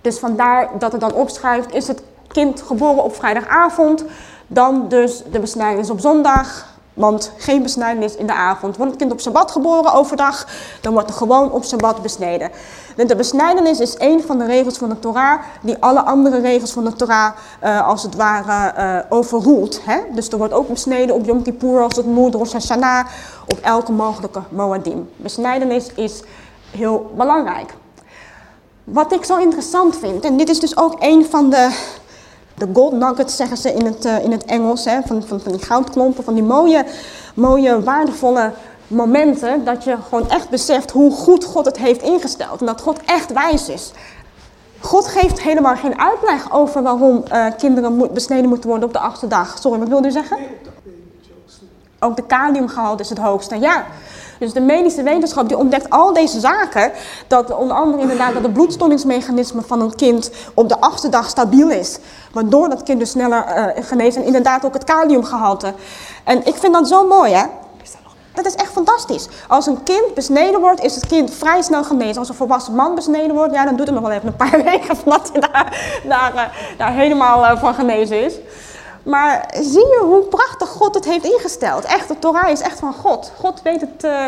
Dus vandaar dat het dan opschrijft, is het kind geboren op vrijdagavond, dan dus de besnijdenis op zondag, want geen besnijdenis in de avond. Wordt het kind op Sabbat geboren overdag, dan wordt er gewoon op Sabbat besneden. De besnijdenis is een van de regels van de Torah die alle andere regels van de Torah uh, als het ware uh, overroelt. Hè? Dus er wordt ook besneden op Yom Kippur als het moet, Rosh Hashanah, op elke mogelijke Moadim. Besnijdenis is heel belangrijk. Wat ik zo interessant vind, en dit is dus ook een van de de gold nuggets zeggen ze in het, uh, in het Engels, hè, van, van, van die goudklompen, van die mooie, mooie, waardevolle momenten, dat je gewoon echt beseft hoe goed God het heeft ingesteld en dat God echt wijs is. God geeft helemaal geen uitleg over waarom uh, kinderen moet, besneden moeten worden op de achtste dag. Sorry, wat wilde u zeggen? Ook de kaliumgehalte is het hoogste, ja. Dus de medische wetenschap die ontdekt al deze zaken. Dat onder andere inderdaad dat het bloedstollingsmechanisme van een kind op de achtste dag stabiel is. Waardoor dat kind dus sneller uh, geneest. En inderdaad ook het kaliumgehalte. En ik vind dat zo mooi hè. Dat is echt fantastisch. Als een kind besneden wordt, is het kind vrij snel genezen. Als een volwassen man besneden wordt, ja, dan doet het nog wel even een paar <laughs> weken voordat hij daar, daar, daar helemaal uh, van genezen is. Maar zie je hoe prachtig God het heeft ingesteld. Echt, de Torah is echt van God. God weet het, uh,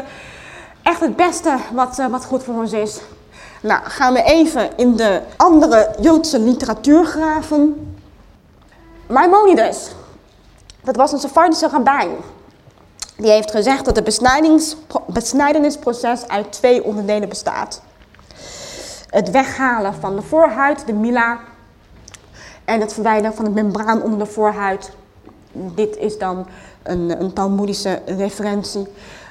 echt het beste wat, uh, wat goed voor ons is. Nou, gaan we even in de andere Joodse literatuur graven. Maimonides, dat was een Sephardische rabbijn. Die heeft gezegd dat het besnijdenisproces uit twee onderdelen bestaat. Het weghalen van de voorhuid, de mila, en het verwijderen van het membraan onder de voorhuid. Dit is dan een, een Talmoedische referentie.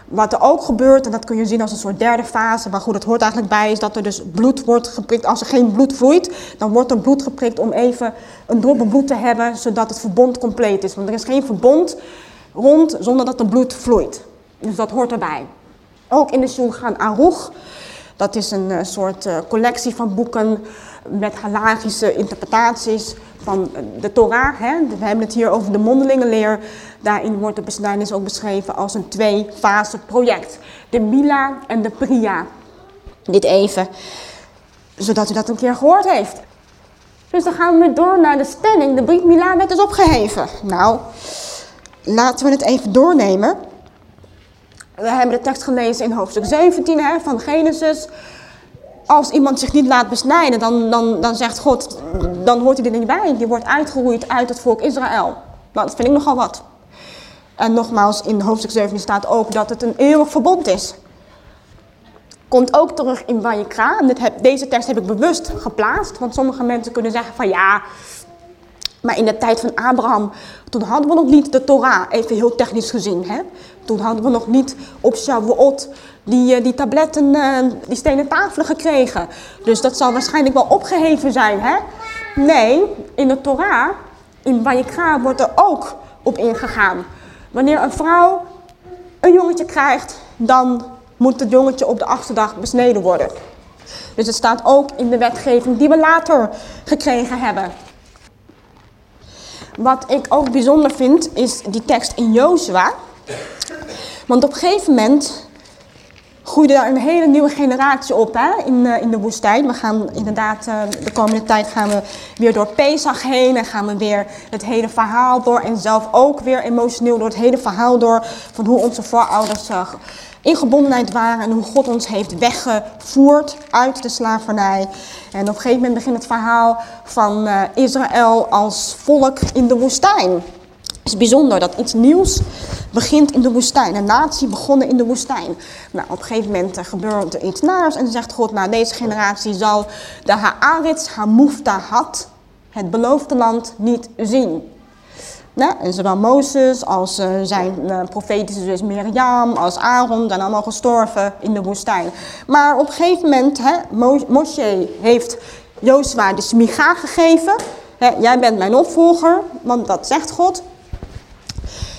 Wat er ook gebeurt, en dat kun je zien als een soort derde fase, maar goed, het hoort eigenlijk bij, is dat er dus bloed wordt geprikt. Als er geen bloed vloeit, dan wordt er bloed geprikt om even een druppel bloed te hebben, zodat het verbond compleet is. Want er is geen verbond rond zonder dat er bloed vloeit. Dus dat hoort erbij. Ook in de Shulchan Aruch, dat is een uh, soort uh, collectie van boeken met halagische interpretaties van de Torah. Hè. We hebben het hier over de mondelingenleer. Daarin wordt de besnijdenis ook beschreven als een twee-fase project. De Mila en de Priya. Dit even, zodat u dat een keer gehoord heeft. Dus dan gaan we door naar de stelling. De Brit Mila werd dus opgeheven. Nou, laten we het even doornemen. We hebben de tekst gelezen in hoofdstuk 17 hè, van Genesis als iemand zich niet laat besnijden, dan, dan, dan zegt God, dan hoort hij er niet bij. Die wordt uitgeroeid uit het volk Israël. Nou, dat vind ik nogal wat. En nogmaals, in hoofdstuk 17 staat ook dat het een eeuwig verbond is. Komt ook terug in Vayikra. Deze tekst heb ik bewust geplaatst. Want sommige mensen kunnen zeggen van ja, maar in de tijd van Abraham, toen hadden we nog niet de Torah, even heel technisch gezien. Hè? Toen hadden we nog niet op Shavuot die, eh, die tabletten, eh, die stenen tafelen gekregen. Dus dat zal waarschijnlijk wel opgeheven zijn. Hè? Nee, in de Torah, in Vayikra, wordt er ook op ingegaan. Wanneer een vrouw een jongetje krijgt, dan moet het jongetje op de achterdag besneden worden. Dus het staat ook in de wetgeving die we later gekregen hebben. Wat ik ook bijzonder vind, is die tekst in Jozua. Want op een gegeven moment groeide daar een hele nieuwe generatie op hè, in, uh, in de woestijn. We gaan inderdaad, uh, de komende tijd gaan we weer door Pesach heen en gaan we weer het hele verhaal door. En zelf ook weer emotioneel door het hele verhaal door van hoe onze voorouders uh, in gebondenheid waren en hoe God ons heeft weggevoerd uit de slavernij. En op een gegeven moment begint het verhaal van Israël als volk in de woestijn. Het is bijzonder dat iets nieuws begint in de woestijn. Een natie begonnen in de woestijn. Nou, op een gegeven moment uh, gebeurt er iets naars en dan zegt God, nou deze generatie zal de Haaretz, had, het beloofde land, niet zien. Nou, en zowel Mozes als uh, zijn uh, profetische zus Mirjam, als Aaron, zijn allemaal gestorven in de woestijn. Maar op een gegeven moment, hè, Mo Moshe heeft Jozua de smiga gegeven. Hè, jij bent mijn opvolger, want dat zegt God.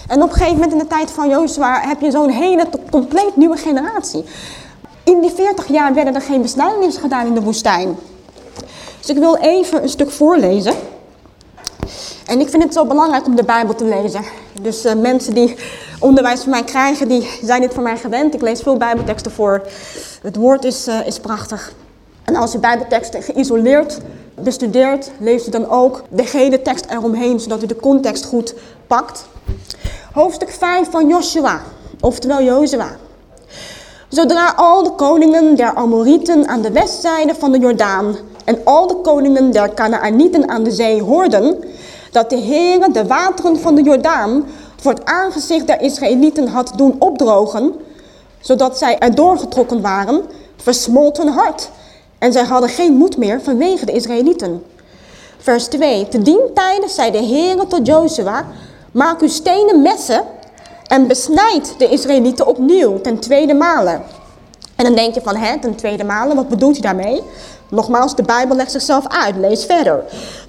En op een gegeven moment in de tijd van Jozua heb je zo'n hele compleet nieuwe generatie. In die 40 jaar werden er geen besnijdenis gedaan in de woestijn. Dus ik wil even een stuk voorlezen. En ik vind het zo belangrijk om de Bijbel te lezen. Dus uh, mensen die onderwijs van mij krijgen, die zijn dit van mij gewend. Ik lees veel Bijbelteksten voor. Het woord is, uh, is prachtig. En als u Bijbelteksten geïsoleerd bestudeert, leest u dan ook de hele tekst eromheen, zodat u de context goed pakt. Hoofdstuk 5 van Joshua, oftewel Jozua. Zodra al de koningen der Amorieten aan de westzijde van de Jordaan en al de koningen der Canaanieten aan de zee hoorden dat de Heere de wateren van de Jordaan voor het aangezicht der Israëlieten had doen opdrogen, zodat zij erdoor getrokken waren, versmolt hun hart. En zij hadden geen moed meer vanwege de Israëlieten. Vers 2. Te dien tijden zei de Heere tot Jozua, maak uw stenen messen en besnijd de Israëlieten opnieuw ten tweede male. En dan denk je van, hè, ten tweede male, wat bedoelt hij daarmee? Nogmaals, de Bijbel legt zichzelf uit, lees verder.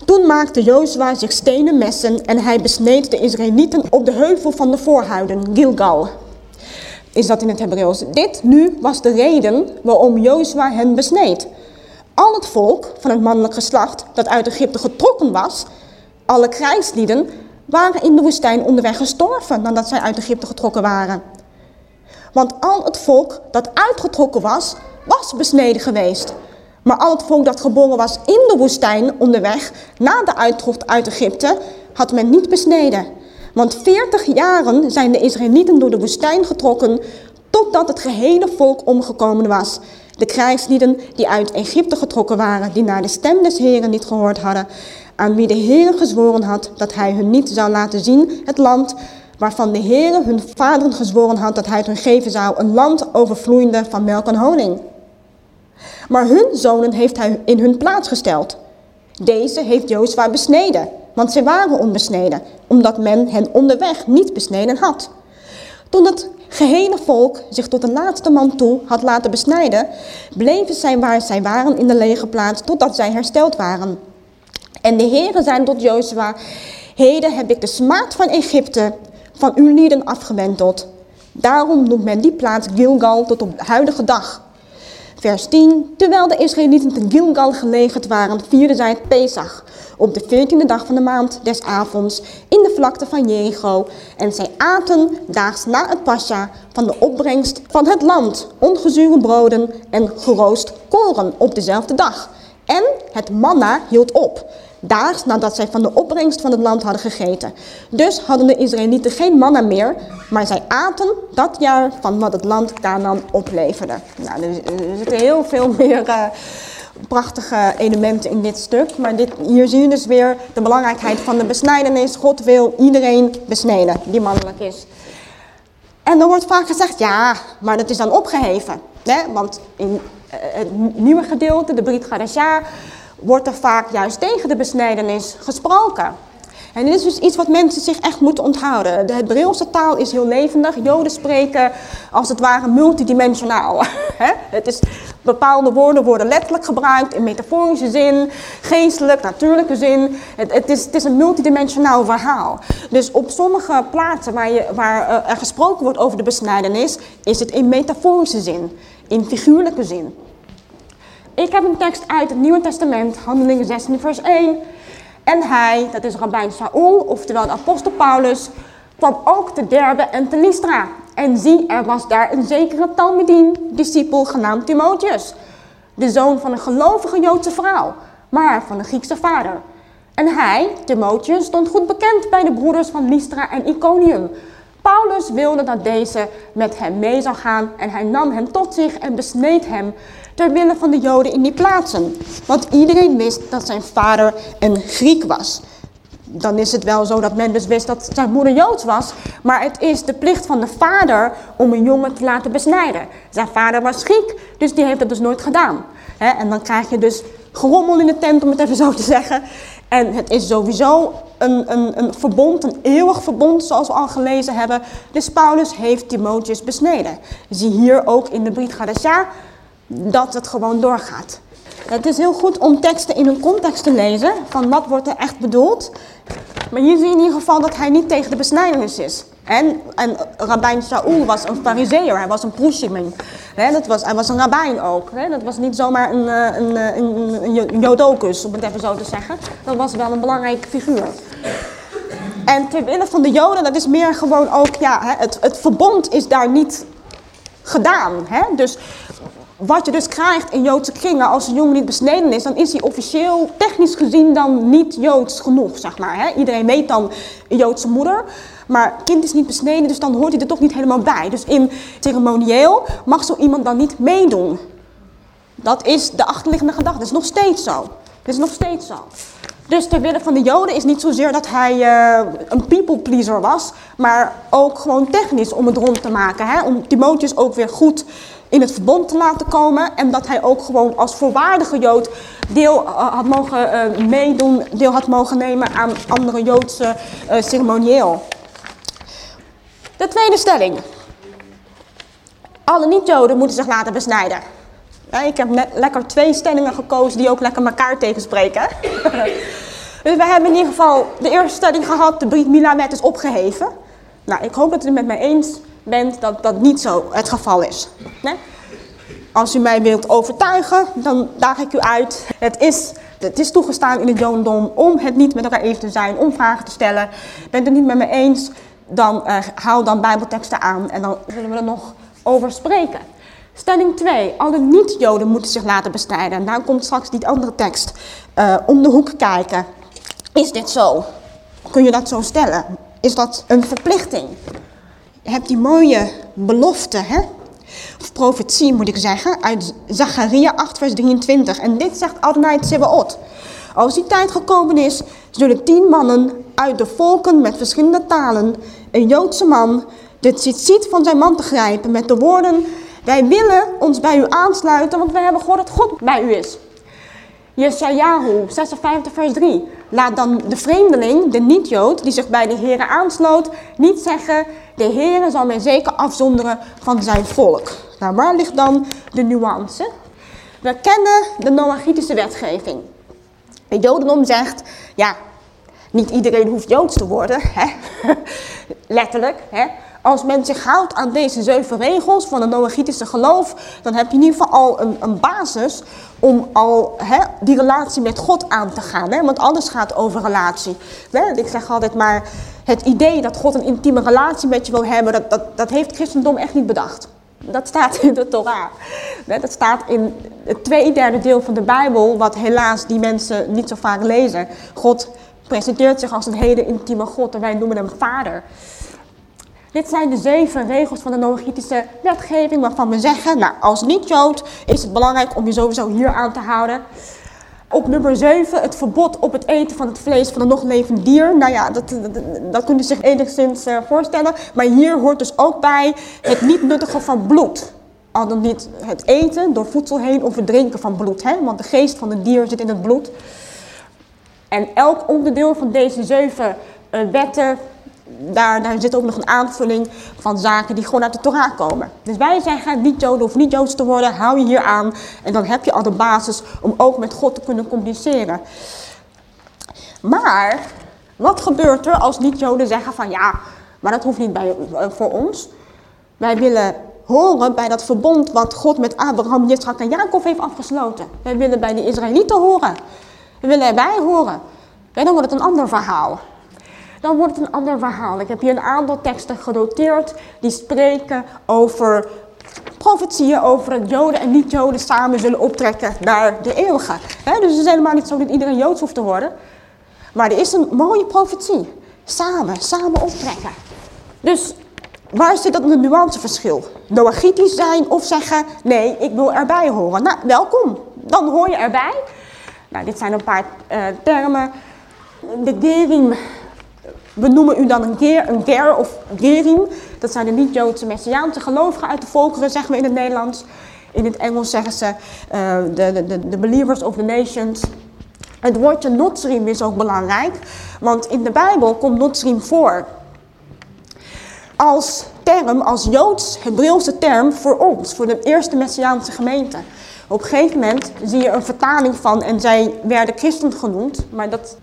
Toen maakte Jozua zich stenen messen en hij besneed de Israëlieten op de heuvel van de voorhuiden, Gilgal. Is dat in het Hebreeuws. Dit nu was de reden waarom Jozua hen besneed. Al het volk van het mannelijk geslacht dat uit Egypte getrokken was, alle krijgslieden, waren in de woestijn onderweg gestorven nadat zij uit Egypte getrokken waren. Want al het volk dat uitgetrokken was, was besneden geweest. Maar al het volk dat geboren was in de woestijn onderweg, na de uittocht uit Egypte, had men niet besneden. Want 40 jaren zijn de Israëlieten door de woestijn getrokken, totdat het gehele volk omgekomen was. De krijgslieden die uit Egypte getrokken waren, die naar de stem des Heren niet gehoord hadden, aan wie de Heer gezworen had dat hij hun niet zou laten zien het land waarvan de Heere hun vaderen gezworen had dat hij het hun geven zou, een land overvloeiende van melk en honing. Maar hun zonen heeft hij in hun plaats gesteld. Deze heeft Jozua besneden, want zij waren onbesneden, omdat men hen onderweg niet besneden had. Toen het gehele volk zich tot de laatste man toe had laten besnijden, bleven zij waar zij waren in de lege plaats totdat zij hersteld waren. En de Heere zei tot Jozua, heden heb ik de smaad van Egypte van uw lieden afgewenteld. Daarom noemt men die plaats Gilgal tot op de huidige dag. Vers 10. Terwijl de Israëlieten te Gilgal gelegerd waren, vierden zij het Pesach op de veertiende dag van de maand des avonds in de vlakte van Jericho. En zij aten daags na het pascha van de opbrengst van het land, ongezure broden en geroost koren op dezelfde dag. En het manna hield op daags nadat zij van de opbrengst van het land hadden gegeten. Dus hadden de Israëlieten geen manna meer, maar zij aten dat jaar van wat het land Canaan opleverde. Nou, er, zitten heel veel meer uh, prachtige elementen in dit stuk, maar dit, hier zie je dus weer de belangrijkheid van de besnijdenis. God wil iedereen besneden die mannelijk is. En dan wordt vaak gezegd, ja, maar dat is dan opgeheven. Hè? Want in uh, het nieuwe gedeelte, de Brit Gadasha, wordt er vaak juist tegen de besnijdenis gesproken. En dit is dus iets wat mensen zich echt moeten onthouden. De Hebreeuwse taal is heel levendig. Joden spreken als het ware multidimensionaal. <laughs> het is Bepaalde woorden worden letterlijk gebruikt in metaforische zin, geestelijk, natuurlijke zin. Het, het, is, het is een multidimensionaal verhaal. Dus op sommige plaatsen waar, je, waar uh, er gesproken wordt over de besnijdenis, is het in metaforische zin, in figuurlijke zin. Ik heb een tekst uit het Nieuwe Testament, Handelingen 16 vers 1. En hij, dat is Rabbijn Saul, oftewel de apostel Paulus, kwam ook te Derbe en te Lystra. En zie, er was daar een zekere Talmudim, discipel genaamd Timotheus. De zoon van een gelovige Joodse vrouw, maar van een Griekse vader. En hij, Timotheus, stond goed bekend bij de broeders van Lystra en Iconium. Paulus wilde dat deze met hem mee zou gaan en hij nam hem tot zich en besneed hem ter wille van de Joden in die plaatsen. Want iedereen wist dat zijn vader een Griek was. Dan is het wel zo dat men dus wist dat zijn moeder Joods was. Maar het is de plicht van de vader om een jongen te laten besnijden. Zijn vader was Griek, dus die heeft dat dus nooit gedaan. en dan krijg je dus gerommel in de tent, om het even zo te zeggen. En het is sowieso een, een, een verbond, een eeuwig verbond, zoals we al gelezen hebben. Dus Paulus heeft Timotheus besneden. Zie hier ook in de Brit Gadesha dat het gewoon doorgaat. Het is heel goed om teksten in hun context te lezen, van wat wordt er echt bedoeld. Maar hier zie je in ieder geval dat hij niet tegen de besnijdenis is. En, en Rabbijn Shaul was een fariseer, hij was een proesjemin. Dat was, hij was een rabbijn ook. Dat was niet zomaar een, eh, een, eh, een, een, een jodokus, om het even zo te zeggen. Dat was wel een belangrijke figuur. En ter wille van de joden, dat is meer gewoon ook, ja, het, het verbond is daar niet gedaan. Dus wat je dus krijgt in Joodse kringen als een jongen niet besneden is, dan is hij officieel, technisch gezien, dan niet Joods genoeg, zeg maar. Hè? Iedereen weet dan een Joodse moeder, maar kind is niet besneden, dus dan hoort hij er toch niet helemaal bij. Dus in ceremonieel mag zo iemand dan niet meedoen. Dat is de achterliggende gedachte, dat is nog steeds zo. Dat is nog steeds zo. Dus ter wille van de Joden is niet zozeer dat hij uh, een people pleaser was, maar ook gewoon technisch om het rond te maken. Hè? Om Timotheus ook weer goed in het verbond te laten komen. En dat hij ook gewoon als voorwaardige Jood deel uh, had mogen uh, meedoen, deel had mogen nemen aan andere Joodse uh, ceremonieel. De tweede stelling. Alle niet-Joden moeten zich laten besnijden. Ja, ik heb net lekker twee stellingen gekozen die ook lekker elkaar tegenspreken. <laughs> dus we hebben in ieder geval de eerste stelling gehad, de Brit Mila-wet is opgeheven. Nou, ik hoop dat u het met mij eens bent dat dat niet zo het geval is. Nee? Als u mij wilt overtuigen, dan daag ik u uit. Het is, het is toegestaan in het Jodendom om het niet met elkaar even te zijn, om vragen te stellen. Bent u het niet met me eens, dan uh, haal dan bijbelteksten aan en dan zullen we er nog over spreken. Stelling 2. Alle niet-Joden moeten zich laten bestrijden. En daar komt straks die andere tekst uh, om de hoek kijken. Is dit zo? Kun je dat zo stellen? Is dat een verplichting? Je hebt die mooie belofte, hè? of profetie moet ik zeggen, uit Zacharia 8 vers 23. En dit zegt Adonai Tsebaot. Als die tijd gekomen is, zullen tien mannen uit de volken met verschillende talen, een Joodse man, de tzitzit van zijn man te grijpen met de woorden... Wij willen ons bij u aansluiten, want wij hebben gehoord dat God bij u is. Yeshayahu 56 vers 3. Laat dan de vreemdeling, de niet-Jood, die zich bij de Heeren aansloot, niet zeggen... De Heere zal mij zeker afzonderen van zijn volk. Nou, waar ligt dan de nuance? We kennen de Noachitische wetgeving. Het Jodendom zegt, ja, niet iedereen hoeft Joods te worden, hè? <laughs> letterlijk. Hè? Als men zich houdt aan deze zeven regels van het Noachitische geloof, dan heb je in ieder geval al een, een basis om al hè, die relatie met God aan te gaan. Hè? Want alles gaat over relatie. Ik zeg altijd maar, het idee dat God een intieme relatie met je wil hebben, dat, dat, dat heeft christendom echt niet bedacht. Dat staat in de Torah. Dat staat in het tweederde deel van de Bijbel, wat helaas die mensen niet zo vaak lezen. God presenteert zich als een hele intieme God en wij noemen hem vader. Dit zijn de zeven regels van de Noachitische wetgeving waarvan we zeggen, nou als niet-Jood is het belangrijk om je sowieso hier aan te houden. Op nummer 7, het verbod op het eten van het vlees van een nog levend dier. Nou ja, dat, dat, kunt u zich enigszins uh, voorstellen. Maar hier hoort dus ook bij het niet nuttigen van bloed. Al dan niet het eten door voedsel heen of het drinken van bloed. Hè? Want de geest van het dier zit in het bloed. En elk onderdeel van deze zeven uh, wetten daar, zit ook nog een aanvulling van zaken die gewoon uit de Torah komen. Dus wij zeggen niet Joden of niet Joods te worden, hou je hier aan. En dan heb je al de basis om ook met God te kunnen communiceren. Maar, wat gebeurt er als niet-Joden zeggen van ja, maar dat hoeft niet bij, eh, voor ons. Wij willen horen bij dat verbond wat God met Abraham, Yitzhak en Jacob heeft afgesloten. Wij willen bij de Israëlieten horen. We willen erbij horen. En dan wordt het een ander verhaal. Dan wordt het een ander verhaal. Ik heb hier een aantal teksten genoteerd die spreken over profetieën over dat Joden en niet-Joden samen zullen optrekken naar de eeuwige. dus het is helemaal niet zo dat iedereen Joods hoeft te worden. Maar er is een mooie profetie. Samen, samen optrekken. Dus waar zit dat een nuanceverschil? Noachitisch zijn of zeggen, nee, ik wil erbij horen. Nou, welkom. Dan hoor je erbij. Nou, dit zijn een paar uh, termen. De gerim, we noemen u dan een ger, een ger of gerim. Dat zijn de niet-Joodse Messiaanse gelovigen uit de volkeren, zeggen we in het Nederlands. In het Engels zeggen ze uh, de, de, believers of the nations. Het woordje notsrim is ook belangrijk, want in de Bijbel komt notsrim voor. Als term, als Joods-Hebreeuwse term voor ons, voor de eerste Messiaanse gemeente. Op een gegeven moment zie je een vertaling van en zij werden christen genoemd, maar dat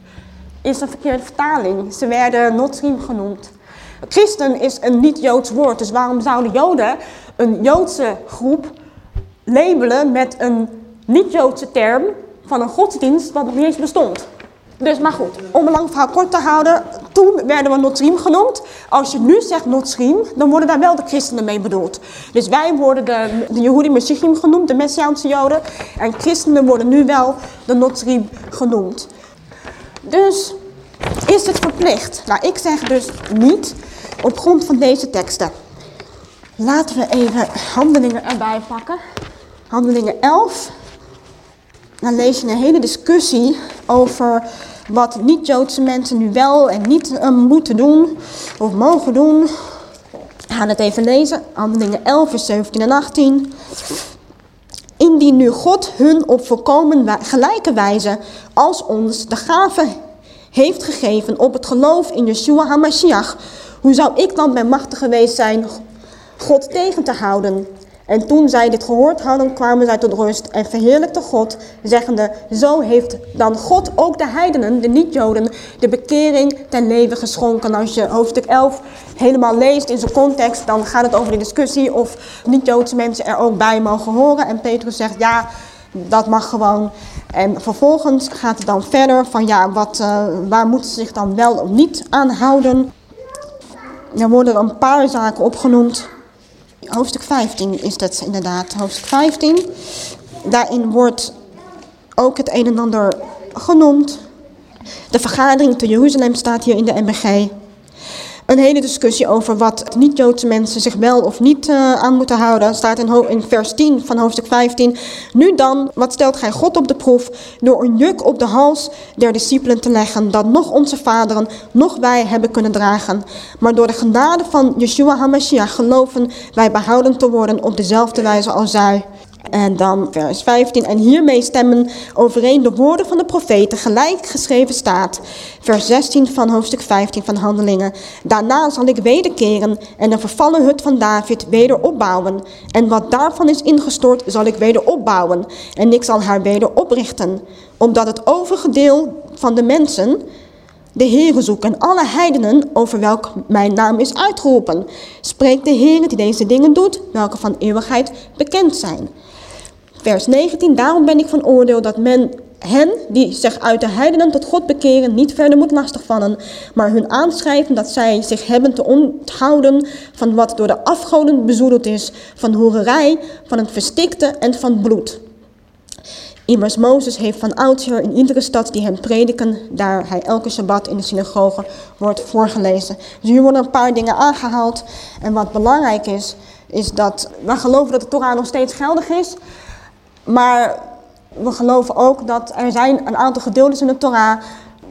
is een verkeerde vertaling. Ze werden notsrim genoemd. Christen is een niet-Joods woord, dus waarom zouden Joden een Joodse groep labelen met een niet-Joodse term van een godsdienst wat nog niet eens bestond. Dus maar goed, om een lang verhaal kort te houden, toen werden we Notsrim genoemd. Als je nu zegt Notsrim, dan worden daar wel de christenen mee bedoeld. Dus wij worden de, de Yehudi Meshichim genoemd, de Messiaanse Joden. En christenen worden nu wel de Notsrim genoemd. Dus is het verplicht? Nou, ik zeg dus niet op grond van deze teksten. Laten we even handelingen erbij pakken. Handelingen 11 dan lees je een hele discussie over wat niet-Joodse mensen nu wel en niet uh, moeten doen of mogen doen. We gaan het even lezen. Handelingen 11, vers 17 en 18. Indien nu God hun op volkomen gelijke wijze als ons de gave heeft gegeven op het geloof in Yeshua HaMashiach, hoe zou ik dan bij machtig geweest zijn God tegen te houden? En toen zij dit gehoord hadden, kwamen zij tot rust en verheerlijkte God, zeggende, zo heeft dan God ook de heidenen, de niet-Joden, de bekering ten leven geschonken. Als je hoofdstuk 11 helemaal leest in zijn context, dan gaat het over de discussie of niet-Joodse mensen er ook bij mogen horen. En Petrus zegt, ja, dat mag gewoon. En vervolgens gaat het dan verder van, ja, wat, uh, waar moeten ze zich dan wel of niet aan houden? Er worden een paar zaken opgenoemd hoofdstuk 15 is dat inderdaad, hoofdstuk 15. Daarin wordt ook het een en ander genoemd. De vergadering te Jeruzalem staat hier in de MBG een hele discussie over wat niet-Joodse mensen zich wel of niet uh, aan moeten houden. Staat in, in, vers 10 van hoofdstuk 15. Nu dan, wat stelt gij God op de proef door een juk op de hals der discipelen te leggen, dat nog onze vaderen, nog wij hebben kunnen dragen. Maar door de genade van Yeshua HaMashiach geloven wij behouden te worden op dezelfde wijze als zij. En dan vers 15. En hiermee stemmen overeen de woorden van de profeten gelijk geschreven staat. Vers 16 van hoofdstuk 15 van Handelingen. Daarna zal ik wederkeren en de vervallen hut van David weder opbouwen. En wat daarvan is ingestort zal ik weder opbouwen. En ik zal haar weder oprichten. Omdat het overige deel van de mensen de Heere zoeken, alle heidenen over welk mijn naam is uitgeroepen. Spreekt de Heere die deze dingen doet, welke van eeuwigheid bekend zijn. Vers 19, daarom ben ik van oordeel dat men hen die zich uit de heidenen tot God bekeren niet verder moet lastigvallen, maar hun aanschrijven dat zij zich hebben te onthouden van wat door de afgoden bezoedeld is, van hoererij, van het verstikte en van bloed. Immers Mozes heeft van oudsher in iedere stad die hem prediken, daar hij elke Sabbat in de synagoge wordt voorgelezen. Dus hier worden een paar dingen aangehaald. En wat belangrijk is, is dat we geloven dat de Torah nog steeds geldig is. Maar we geloven ook dat er zijn een aantal gedeeltes in de Torah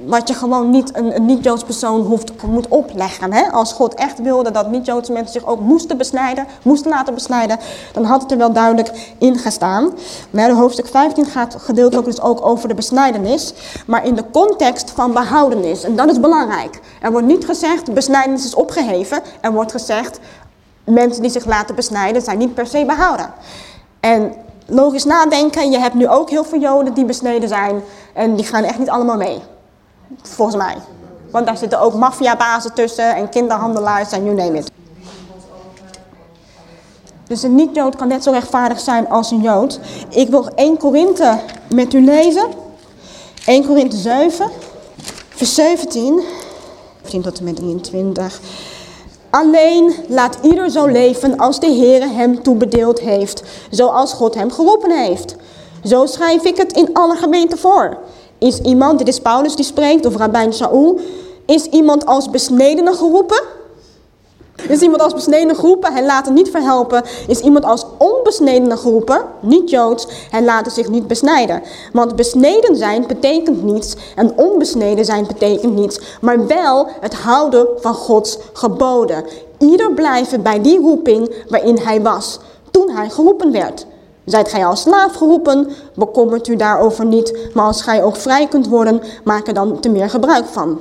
wat je gewoon niet een, niet-Joods persoon hoeft, moet opleggen. Hè? Als God echt wilde dat niet-Joodse mensen zich ook moesten besnijden, moesten laten besnijden, dan had het er wel duidelijk in gestaan. Maar de hoofdstuk 15 gaat gedeeltelijk dus ook over de besnijdenis, maar in de context van behoudenis. En dat is belangrijk. Er wordt niet gezegd, besnijdenis is opgeheven. Er wordt gezegd, mensen die zich laten besnijden zijn niet per se behouden. En logisch nadenken, je hebt nu ook heel veel joden die besneden zijn en die gaan echt niet allemaal mee. Volgens mij. Want daar zitten ook maffiabazen tussen en kinderhandelaars en you name it. Dus een niet-Jood kan net zo rechtvaardig zijn als een Jood. Ik wil 1 Korinthe met u lezen. 1 Korinthe 7, vers 17. 10 tot en met 23. Alleen laat ieder zo leven als de Heere hem toebedeeld heeft, zoals God hem geroepen heeft. Zo schrijf ik het in alle gemeenten voor. Is iemand, dit is Paulus die spreekt, of Rabijn Saul, is iemand als besnedene geroepen? Is iemand als besneden geroepen, hij laat niet verhelpen. Is iemand als onbesnedene geroepen, niet Joods, hij laat zich niet besnijden. Want besneden zijn betekent niets en onbesneden zijn betekent niets. Maar wel het houden van Gods geboden. Ieder blijven bij die roeping waarin hij was, toen hij geroepen werd. Zijt gij als slaaf geroepen, bekommert u daarover niet. Maar als gij ook vrij kunt worden, maak er dan te meer gebruik van.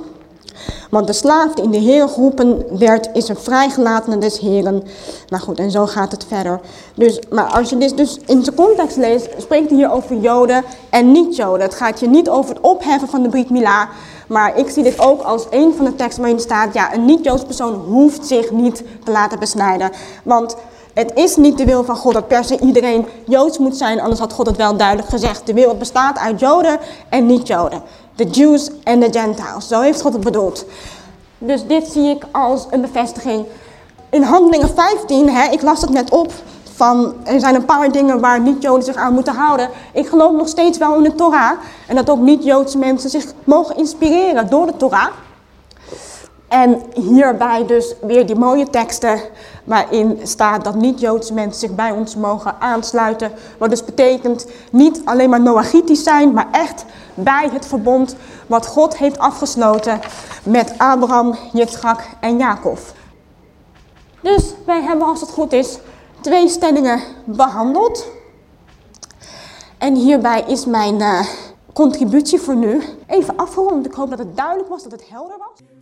Want de slaaf die in de Heer geroepen werd, is een vrijgelatene des Heren. Nou goed, en zo gaat het verder. Dus, maar als je dit dus in zijn context leest, spreekt hij hier over Joden en niet-Joden. Het gaat je niet over het opheffen van de Brit Mila. Maar ik zie dit ook als een van de teksten waarin staat, ja, een niet-Joods persoon hoeft zich niet te laten besnijden. Want het is niet de wil van God dat per se iedereen Joods moet zijn, anders had God het wel duidelijk gezegd. De wereld bestaat uit Joden en niet-Joden. De Jews en de Gentiles. Zo heeft God het bedoeld. Dus dit zie ik als een bevestiging. In Handelingen 15, hè, ik las het net op, van er zijn een paar dingen waar niet-Joden zich aan moeten houden. Ik geloof nog steeds wel in de Torah. En dat ook niet-Joodse mensen zich mogen inspireren door de Torah. En hierbij dus weer die mooie teksten waarin staat dat niet-Joodse mensen zich bij ons mogen aansluiten. Wat dus betekent niet alleen maar Noachitisch zijn, maar echt bij het verbond wat God heeft afgesloten met Abraham, Yitzchak en Jacob. Dus wij hebben als het goed is twee stellingen behandeld. En hierbij is mijn uh, contributie voor nu even afgerond. Ik hoop dat het duidelijk was, dat het helder was.